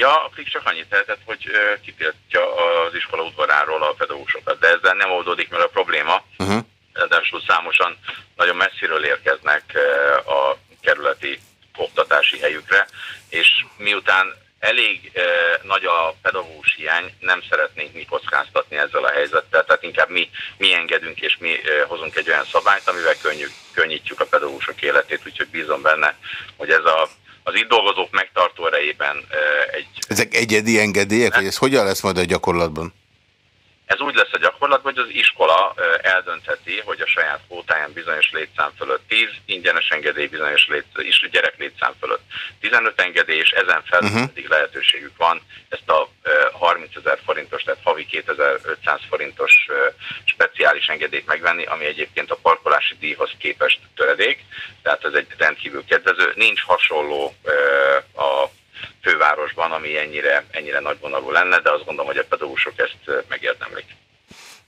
Speaker 4: Ja, a klik csak annyit tehetett, hogy kitiltja az iskola udvaráról a pedagógusokat, de ezzel nem oldódik meg a probléma. Uh -huh. Ráadásul számosan nagyon messziről érkeznek a kerületi oktatási helyükre, és miután elég nagy a pedagógus hiány, nem szeretnénk mi kockáztatni ezzel a helyzettel, tehát inkább mi, mi engedünk és mi hozunk egy olyan szabályt, amivel könnyű, könnyítjük a pedagógusok életét, úgyhogy bízom benne, hogy ez a, az itt dolgozók megtartó erejében egy...
Speaker 1: Ezek egyedi engedélyek, vagy ez hogyan lesz majd a gyakorlatban?
Speaker 4: Ez úgy lesz a gyakorlatban, hogy az iskola eldöntheti, hogy a saját kvótáján bizonyos létszám fölött 10, ingyenes engedély bizonyos létszám, gyerek létszám fölött 15 engedély, és ezen fel uh-huh. pedig lehetőségük van ezt a 30 ezer forintos, tehát havi 2500 forintos speciális engedélyt megvenni, ami egyébként a parkolási díjhoz képest töredék, tehát ez egy rendkívül kedvező. Nincs hasonló a fővárosban, ami ennyire, ennyire nagyvonalú lenne, de azt gondolom, hogy a pedagógusok ezt megérdemlik.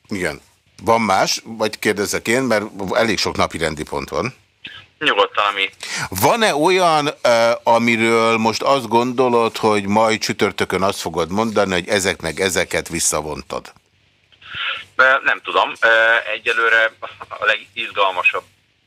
Speaker 1: Igen. Van más, vagy kérdezek én, mert elég sok napi rendi pont van.
Speaker 4: Nyugodtan, ami...
Speaker 1: Van-e olyan, amiről most azt gondolod, hogy majd csütörtökön azt fogod mondani, hogy ezek meg ezeket visszavontad?
Speaker 4: Nem tudom. Egyelőre a legizgalmasabb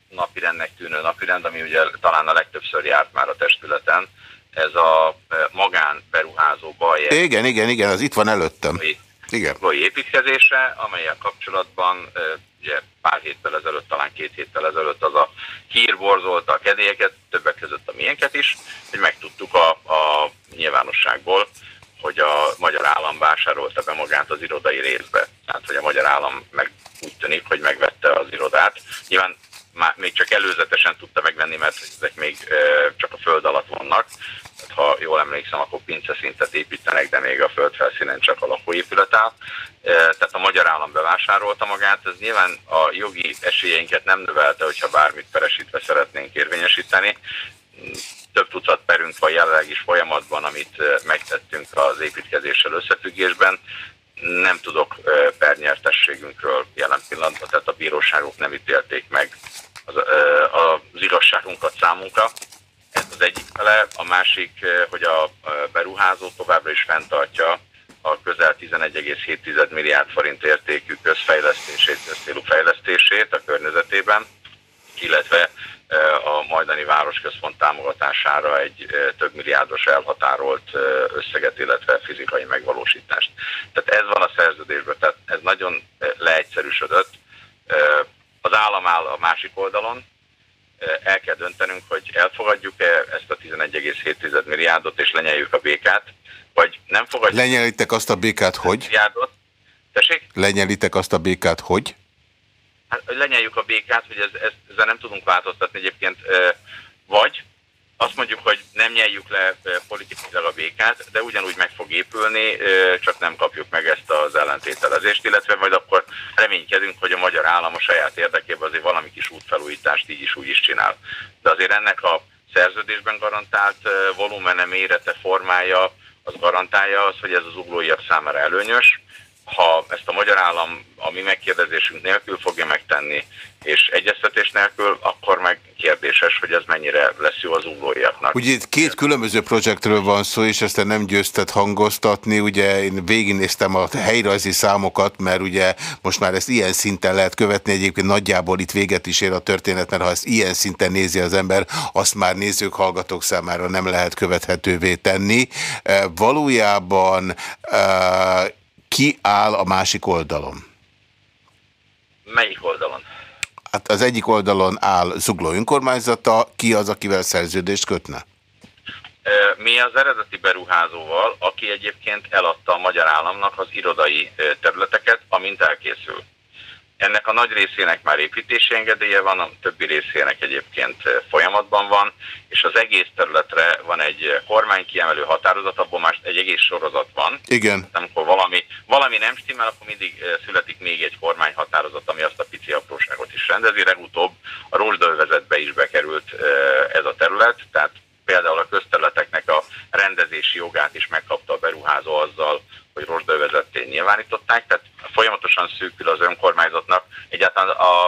Speaker 4: napirendnek tűnő napirend, ami ugye talán a legtöbbször járt már a testületen, ez a e, magánberuházó baj.
Speaker 1: Igen, igen, igen, az itt van előttem.
Speaker 4: Igen. Vagy építkezése, amelyek kapcsolatban e, ugye pár héttel ezelőtt, talán két héttel ezelőtt az a hír borzolta a kedélyeket, többek között a miénket is, hogy megtudtuk a, a nyilvánosságból, hogy a magyar állam vásárolta be magát az irodai részbe. Tehát, hogy a magyar állam meg úgy tűnik, hogy megvette az irodát. Nyilván már még csak előzetesen tudta megvenni, mert ezek még csak a föld alatt vannak. Ha jól emlékszem, akkor pince szintet építenek, de még a földfelszínen csak a lakóépület áll. Tehát a magyar állam bevásárolta magát, ez nyilván a jogi esélyeinket nem növelte, hogyha bármit peresítve szeretnénk érvényesíteni. Több tucat perünk van jelenleg is folyamatban, amit megtettünk az építkezéssel összefüggésben nem tudok pernyertességünkről jelen pillanatban, tehát a bíróságok nem ítélték meg az, az igazságunkat számunkra. Ez az egyik fele. A másik, hogy a beruházó továbbra is fenntartja a közel 11,7 milliárd forint értékű közfejlesztését, közcélú fejlesztését a környezetében, illetve a majdani városközpont támogatására egy több milliárdos elhatárolt összeget, illetve fizikai megvalósítást. Tehát ez van a szerződésben, tehát ez nagyon leegyszerűsödött. Az állam áll a másik oldalon, el kell döntenünk, hogy elfogadjuk-e ezt a 11,7 milliárdot, és lenyeljük a békát, vagy nem fogadjuk.
Speaker 1: Lenyelitek azt a békát, hogy? Milliárdot.
Speaker 4: Tessék?
Speaker 1: Lenyelitek azt a békát, hogy?
Speaker 4: Hát, hogy lenyeljük a békát, hogy ez, ez, ezzel nem tudunk változtatni egyébként, vagy azt mondjuk, hogy nem nyeljük le politikailag a békát, de ugyanúgy meg fog épülni, csak nem kapjuk meg ezt az ellentételezést, illetve majd akkor reménykedünk, hogy a magyar állam a saját érdekében azért valami kis útfelújítást így is úgy is csinál. De azért ennek a szerződésben garantált volumene, mérete, formája az garantálja az, hogy ez az uglóiak számára előnyös, ha ezt a magyar állam a mi megkérdezésünk nélkül fogja megtenni, és egyeztetés nélkül, akkor meg kérdéses, hogy ez mennyire lesz jó az uglóiaknak.
Speaker 1: Ugye itt két különböző projektről van szó, és ezt nem győztet hangoztatni. Ugye én végignéztem a helyrajzi számokat, mert ugye most már ezt ilyen szinten lehet követni, egyébként nagyjából itt véget is ér a történet, mert ha ezt ilyen szinten nézi az ember, azt már nézők, hallgatók számára nem lehet követhetővé tenni. E, valójában e, ki áll a másik oldalon?
Speaker 4: Melyik oldalon?
Speaker 1: Hát az egyik oldalon áll Zugló önkormányzata, ki az, akivel szerződést kötne?
Speaker 4: Mi az eredeti beruházóval, aki egyébként eladta a magyar államnak az irodai területeket, amint elkészül. Ennek a nagy részének már építési engedélye van, a többi részének egyébként folyamatban van, és az egész területre van egy kormány kiemelő határozat, abból már egy egész sorozat van.
Speaker 1: Igen.
Speaker 4: Amikor valami, valami nem stimmel, akkor mindig születik még egy kormányhatározat, ami azt a pici apróságot is rendezi. Legutóbb a Rózsdővezetbe is bekerült ez a terület, tehát például a közterületeknek a rendezési jogát is megkapta a beruházó azzal, hogy rozsdővezetté nyilvánították, tehát folyamatosan szűkül az önkormányzatnak egyáltalán a,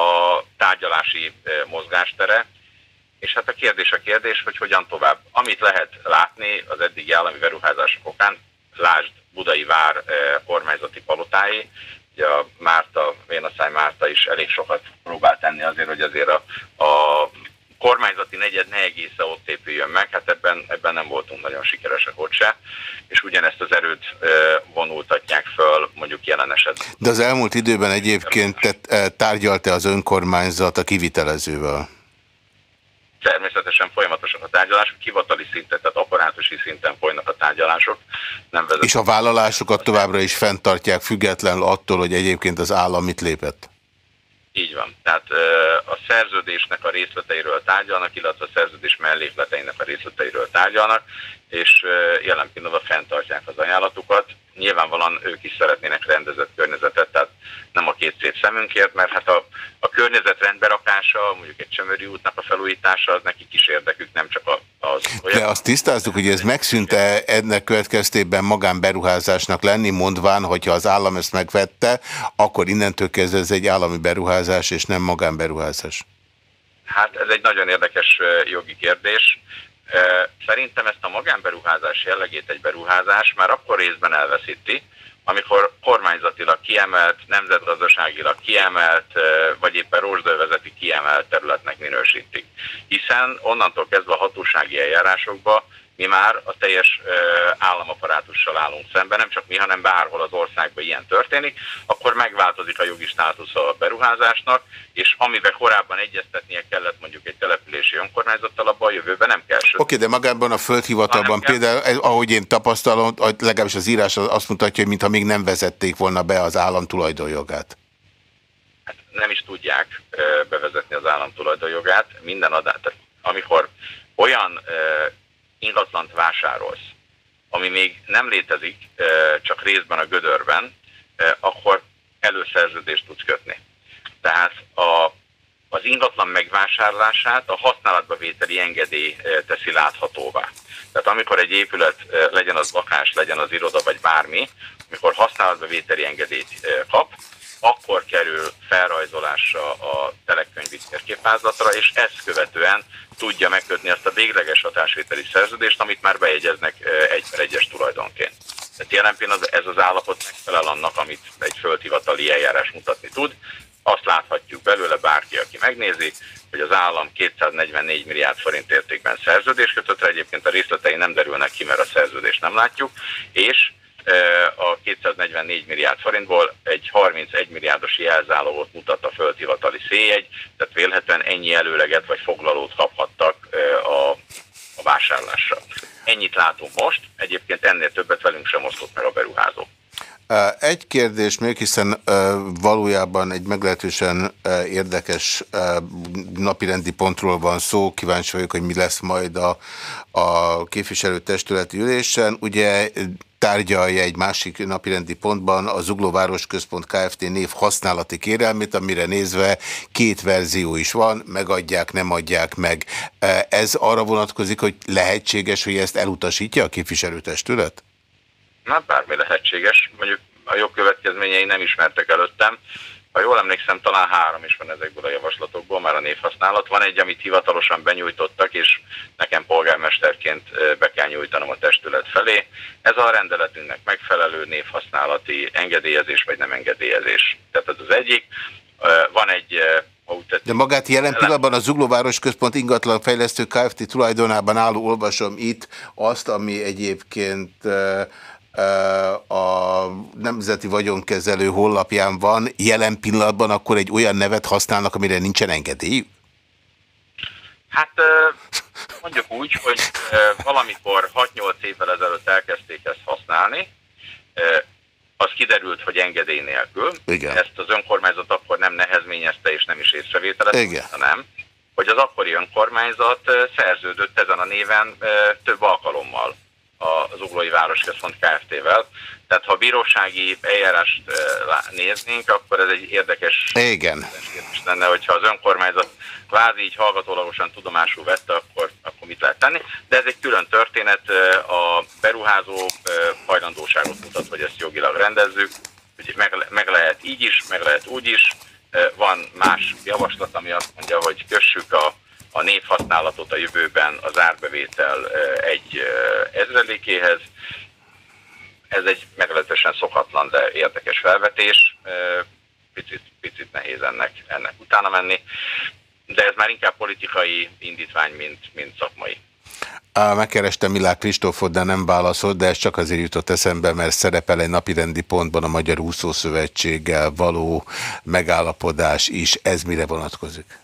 Speaker 4: a tárgyalási e, mozgástere, és hát a kérdés a kérdés, hogy hogyan tovább. Amit lehet látni az eddigi állami beruházások okán, lásd Budai Vár e, kormányzati palotái, ugye a Márta, Vénaszály Márta is elég sokat próbál tenni azért, hogy azért a, a kormányzati negyed ne egészen ott épüljön meg, hát ebben, ebben nem voltunk nagyon sikeresek ott se, és ugyanezt az erőt vonultatják föl mondjuk jelen esetben.
Speaker 1: De az elmúlt időben egyébként tárgyalta az önkormányzat a kivitelezővel?
Speaker 4: Természetesen folyamatosak a tárgyalások, hivatali szinten, tehát apparátusi szinten folynak a tárgyalások. Nem
Speaker 1: És a vállalásokat továbbra is fenntartják függetlenül attól, hogy egyébként az állam mit lépett?
Speaker 4: Így van. Tehát a szerződésnek a részleteiről tárgyalnak, illetve a szerződés mellékleteinek a részleteiről tárgyalnak, és jelen pillanatban fenntartják az ajánlatukat. Nyilvánvalóan ők is szeretnének rendezett környezetet, tehát nem a két szép szemünkért, mert hát a, a környezet rendberakása, mondjuk egy csömöri útnak a felújítása, az nekik is érdekük, nem csak az.
Speaker 1: Olyan... De azt tisztázzuk, hogy ez megszűnte ennek következtében magánberuházásnak lenni, mondván, hogyha az állam ezt megvette, akkor innentől kezdve ez egy állami beruházás, és nem magánberuházás.
Speaker 4: Hát ez egy nagyon érdekes jogi kérdés. Szerintem ezt a magánberuházás jellegét egy beruházás már akkor részben elveszíti, amikor kormányzatilag kiemelt, nemzetgazdaságilag kiemelt, vagy éppen rózsdővezeti kiemelt területnek minősítik. Hiszen onnantól kezdve a hatósági eljárásokba mi már a teljes államaparátussal állunk szemben, nem csak mi, hanem bárhol az országban ilyen történik, akkor megváltozik a jogi státusz a beruházásnak, és amivel korábban egyeztetnie kellett mondjuk egy települési önkormányzattal, abban a jövőben nem kell. Oké,
Speaker 1: okay, de magában a földhivatalban például, ahogy én tapasztalom, legalábbis az írás azt mutatja, hogy mintha még nem vezették volna be az állam tulajdonjogát
Speaker 4: hát nem is tudják bevezetni az állam tulajdonjogát. Minden adát, amikor olyan ingatlant vásárolsz, ami még nem létezik, csak részben a gödörben, akkor előszerződést tudsz kötni. Tehát a, az ingatlan megvásárlását a használatba vételi engedély teszi láthatóvá. Tehát amikor egy épület, legyen az lakás, legyen az iroda, vagy bármi, amikor használatba vételi engedélyt kap, akkor kerül felrajzolásra a telekönyvi térképázlatra, és ezt követően tudja megkötni azt a végleges hatásvételi szerződést, amit már bejegyeznek egy per egyes tulajdonként. Tehát jelen pillanatban ez az állapot megfelel annak, amit egy földhivatali eljárás mutatni tud. Azt láthatjuk belőle bárki, aki megnézi, hogy az állam 244 milliárd forint értékben szerződést kötött, egyébként a részletei nem derülnek ki, mert a szerződést nem látjuk, és a 244 milliárd forintból egy 31 milliárdos jelzálogot mutat a földhivatali széjegy, tehát vélhetően ennyi előleget vagy foglalót kaphattak a, a vásárlásra. Ennyit látunk most, egyébként ennél többet velünk sem osztott meg a beruházó.
Speaker 1: Egy kérdés még, hiszen valójában egy meglehetősen érdekes napirendi pontról van szó, kíváncsi vagyok, hogy mi lesz majd a, a képviselőtestületi ülésen. Ugye tárgyalja egy másik napirendi pontban a Zugló Városközpont Kft. név használati kérelmét, amire nézve két verzió is van, megadják, nem adják meg. Ez arra vonatkozik, hogy lehetséges, hogy ezt elutasítja a képviselőtestület?
Speaker 4: Na, bármi lehetséges. Mondjuk a jogkövetkezményei nem ismertek előttem. Ha jól emlékszem, talán három is van ezekből a javaslatokból, már a névhasználat. Van egy, amit hivatalosan benyújtottak, és nekem polgármesterként be kell nyújtanom a testület felé. Ez a rendeletünknek megfelelő névhasználati engedélyezés vagy nem engedélyezés. Tehát ez az egyik. Van egy
Speaker 1: de magát jelen pillanatban a Zuglóváros Központ ingatlan fejlesztő Kft. tulajdonában álló olvasom itt azt, ami egyébként a Nemzeti Vagyonkezelő honlapján van, jelen pillanatban akkor egy olyan nevet használnak, amire nincsen engedély?
Speaker 4: Hát mondjuk úgy, hogy valamikor 6-8 évvel ezelőtt elkezdték ezt használni, az kiderült, hogy engedély nélkül.
Speaker 1: Igen.
Speaker 4: Ezt az önkormányzat akkor nem nehezményezte és nem is észrevételezte, hanem hogy az akkori önkormányzat szerződött ezen a néven több alkalommal az Uglói Városközpont Kft-vel. Tehát ha bírósági eljárást néznénk, akkor ez egy érdekes
Speaker 1: Igen.
Speaker 4: kérdés lenne, hogyha az önkormányzat kvázi így hallgatólagosan tudomásul vette, akkor, akkor mit lehet tenni. De ez egy külön történet, a beruházó hajlandóságot mutat, hogy ezt jogilag rendezzük, úgyhogy meg, meg lehet így is, meg lehet úgy is. Van más javaslat, ami azt mondja, hogy kössük a a névhasználatot a jövőben az árbevétel egy ezrelékéhez. Ez egy meglehetősen szokatlan, de érdekes felvetés. Picit, picit nehéz ennek, ennek utána menni, de ez már inkább politikai indítvány, mint, mint szakmai.
Speaker 1: Megkerestem Milák Kristófot, de nem válaszolt, de ez csak azért jutott eszembe, mert szerepel egy napirendi pontban a Magyar Úszószövetséggel való megállapodás is. Ez mire vonatkozik?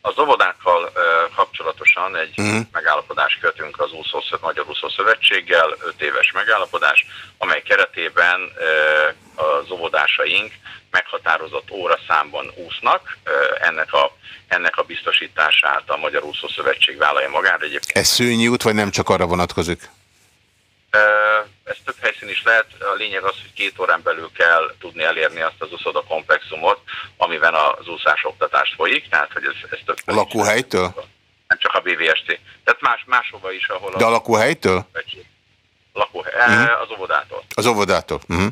Speaker 4: Az óvodákkal kapcsolatosan egy uh-huh. megállapodást kötünk az úszó, Magyar Úszó Szövetséggel, 5 éves megállapodás, amely keretében az óvodásaink meghatározott óraszámban úsznak. Ennek a, ennek a biztosítását a Magyar Úszó Szövetség vállalja magára. Egyébként.
Speaker 1: Ez szőnyi út, vagy nem csak arra vonatkozik?
Speaker 4: Ez több helyszín is lehet. A lényeg az, hogy két órán belül kell tudni elérni azt az úszoda komplexumot, amiben az úszás oktatást folyik, tehát hogy ez, ez több
Speaker 1: A lakóhelytől?
Speaker 4: Nem csak a BVST. Tehát más, máshova is, ahol...
Speaker 1: De a lakóhelytől?
Speaker 4: Lakóhely, uh. -huh. az óvodától.
Speaker 1: Az óvodától. Uh. -huh.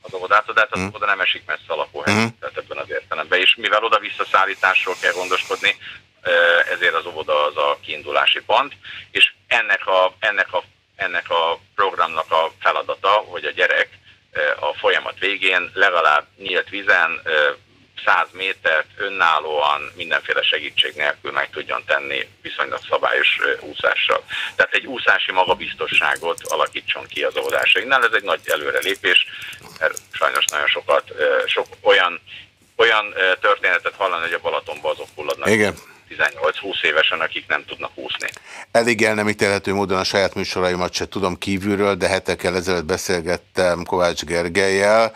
Speaker 4: Az óvodától, de hát az uh. -huh. óvoda nem esik messze a lakóhely, uh -huh. tehát ebben az értelemben. És mivel oda-vissza szállításról kell gondoskodni, ezért az óvoda az a kiindulási pont, és ennek a, ennek a ennek a programnak a feladata, hogy a gyerek a folyamat végén legalább nyílt vízen 100 métert önállóan mindenféle segítség nélkül meg tudjon tenni viszonylag szabályos úszással. Tehát egy úszási magabiztosságot alakítson ki az óvodásainknál. Ez egy nagy előrelépés, mert sajnos nagyon sokat, sok olyan, olyan történetet hallani, hogy a Balatonban azok hulladnak.
Speaker 1: Igen
Speaker 4: 18-20 évesen, akik nem tudnak úszni.
Speaker 1: Elég el nem ítélhető módon a saját műsoraimat se tudom kívülről, de hetekkel ezelőtt beszélgettem Kovács Gergelyel,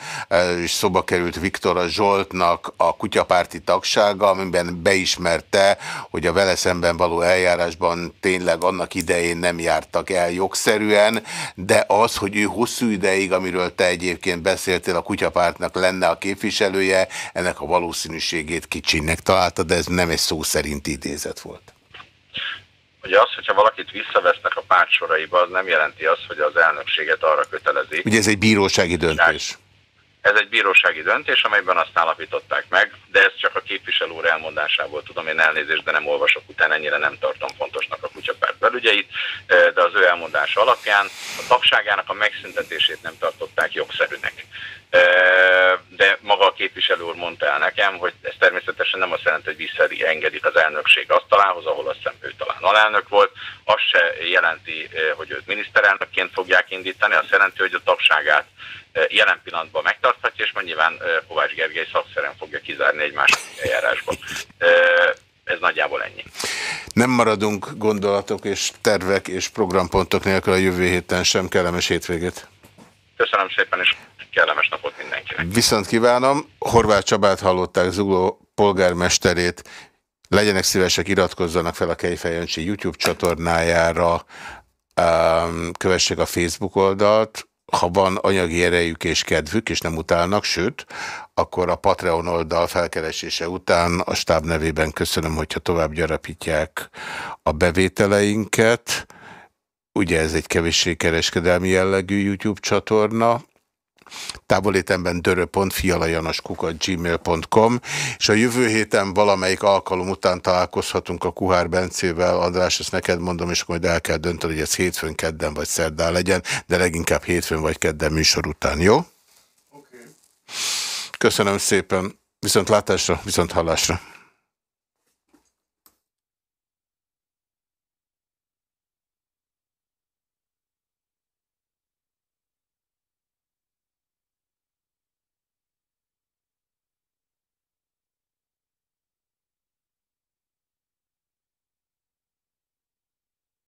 Speaker 1: és szoba került Viktor Zsoltnak a kutyapárti tagsága, amiben beismerte, hogy a vele szemben való eljárásban tényleg annak idején nem jártak el jogszerűen, de az, hogy ő hosszú ideig, amiről te egyébként beszéltél, a kutyapártnak lenne a képviselője, ennek a valószínűségét kicsinnek találta, de ez nem egy szó szerint mint idézet volt?
Speaker 4: Ugye az, hogyha valakit visszavesznek a párt soraiba, az nem jelenti azt, hogy az elnökséget arra kötelezik.
Speaker 1: Ugye ez egy bírósági döntés.
Speaker 4: Ez egy bírósági döntés, amelyben azt állapították meg, de ez csak a képviselő úr elmondásából tudom én elnézést, de nem olvasok után, ennyire nem tartom fontosnak a kutyapárt belügyeit, de az ő elmondása alapján a tagságának a megszüntetését nem tartották jogszerűnek de maga a képviselő úr mondta el nekem, hogy ez természetesen nem azt jelenti, hogy engedik az elnökség asztalához, ahol azt hiszem ő talán alelnök volt, az se jelenti, hogy őt miniszterelnökként fogják indítani, azt jelenti, hogy a tagságát jelen pillanatban megtarthatja, és majd nyilván Kovács Gergely szakszerűen fogja kizárni egy másik eljárásba. Ez nagyjából ennyi.
Speaker 1: Nem maradunk gondolatok és tervek és programpontok nélkül a jövő héten sem kellemes hétvégét.
Speaker 4: Köszönöm szépen, és kellemes napot mindenkinek.
Speaker 1: Viszont kívánom, Horváth Csabát hallották, Zugló polgármesterét, legyenek szívesek, iratkozzanak fel a Kejfejöncsi YouTube csatornájára, kövessék a Facebook oldalt, ha van anyagi erejük és kedvük, és nem utálnak, sőt, akkor a Patreon oldal felkeresése után a stáb nevében köszönöm, hogyha tovább gyarapítják a bevételeinket. Ugye ez egy kevéssé kereskedelmi jellegű YouTube csatorna, távolétemben dörö.fialajanaskukat.gmail.com és a jövő héten valamelyik alkalom után találkozhatunk a Kuhár Bencével. András, ezt neked mondom, és akkor majd el kell dönteni, hogy ez hétfőn, kedden vagy szerdán legyen, de leginkább hétfőn vagy kedden műsor után, jó? Okay. Köszönöm szépen. Viszont látásra, viszont hallásra.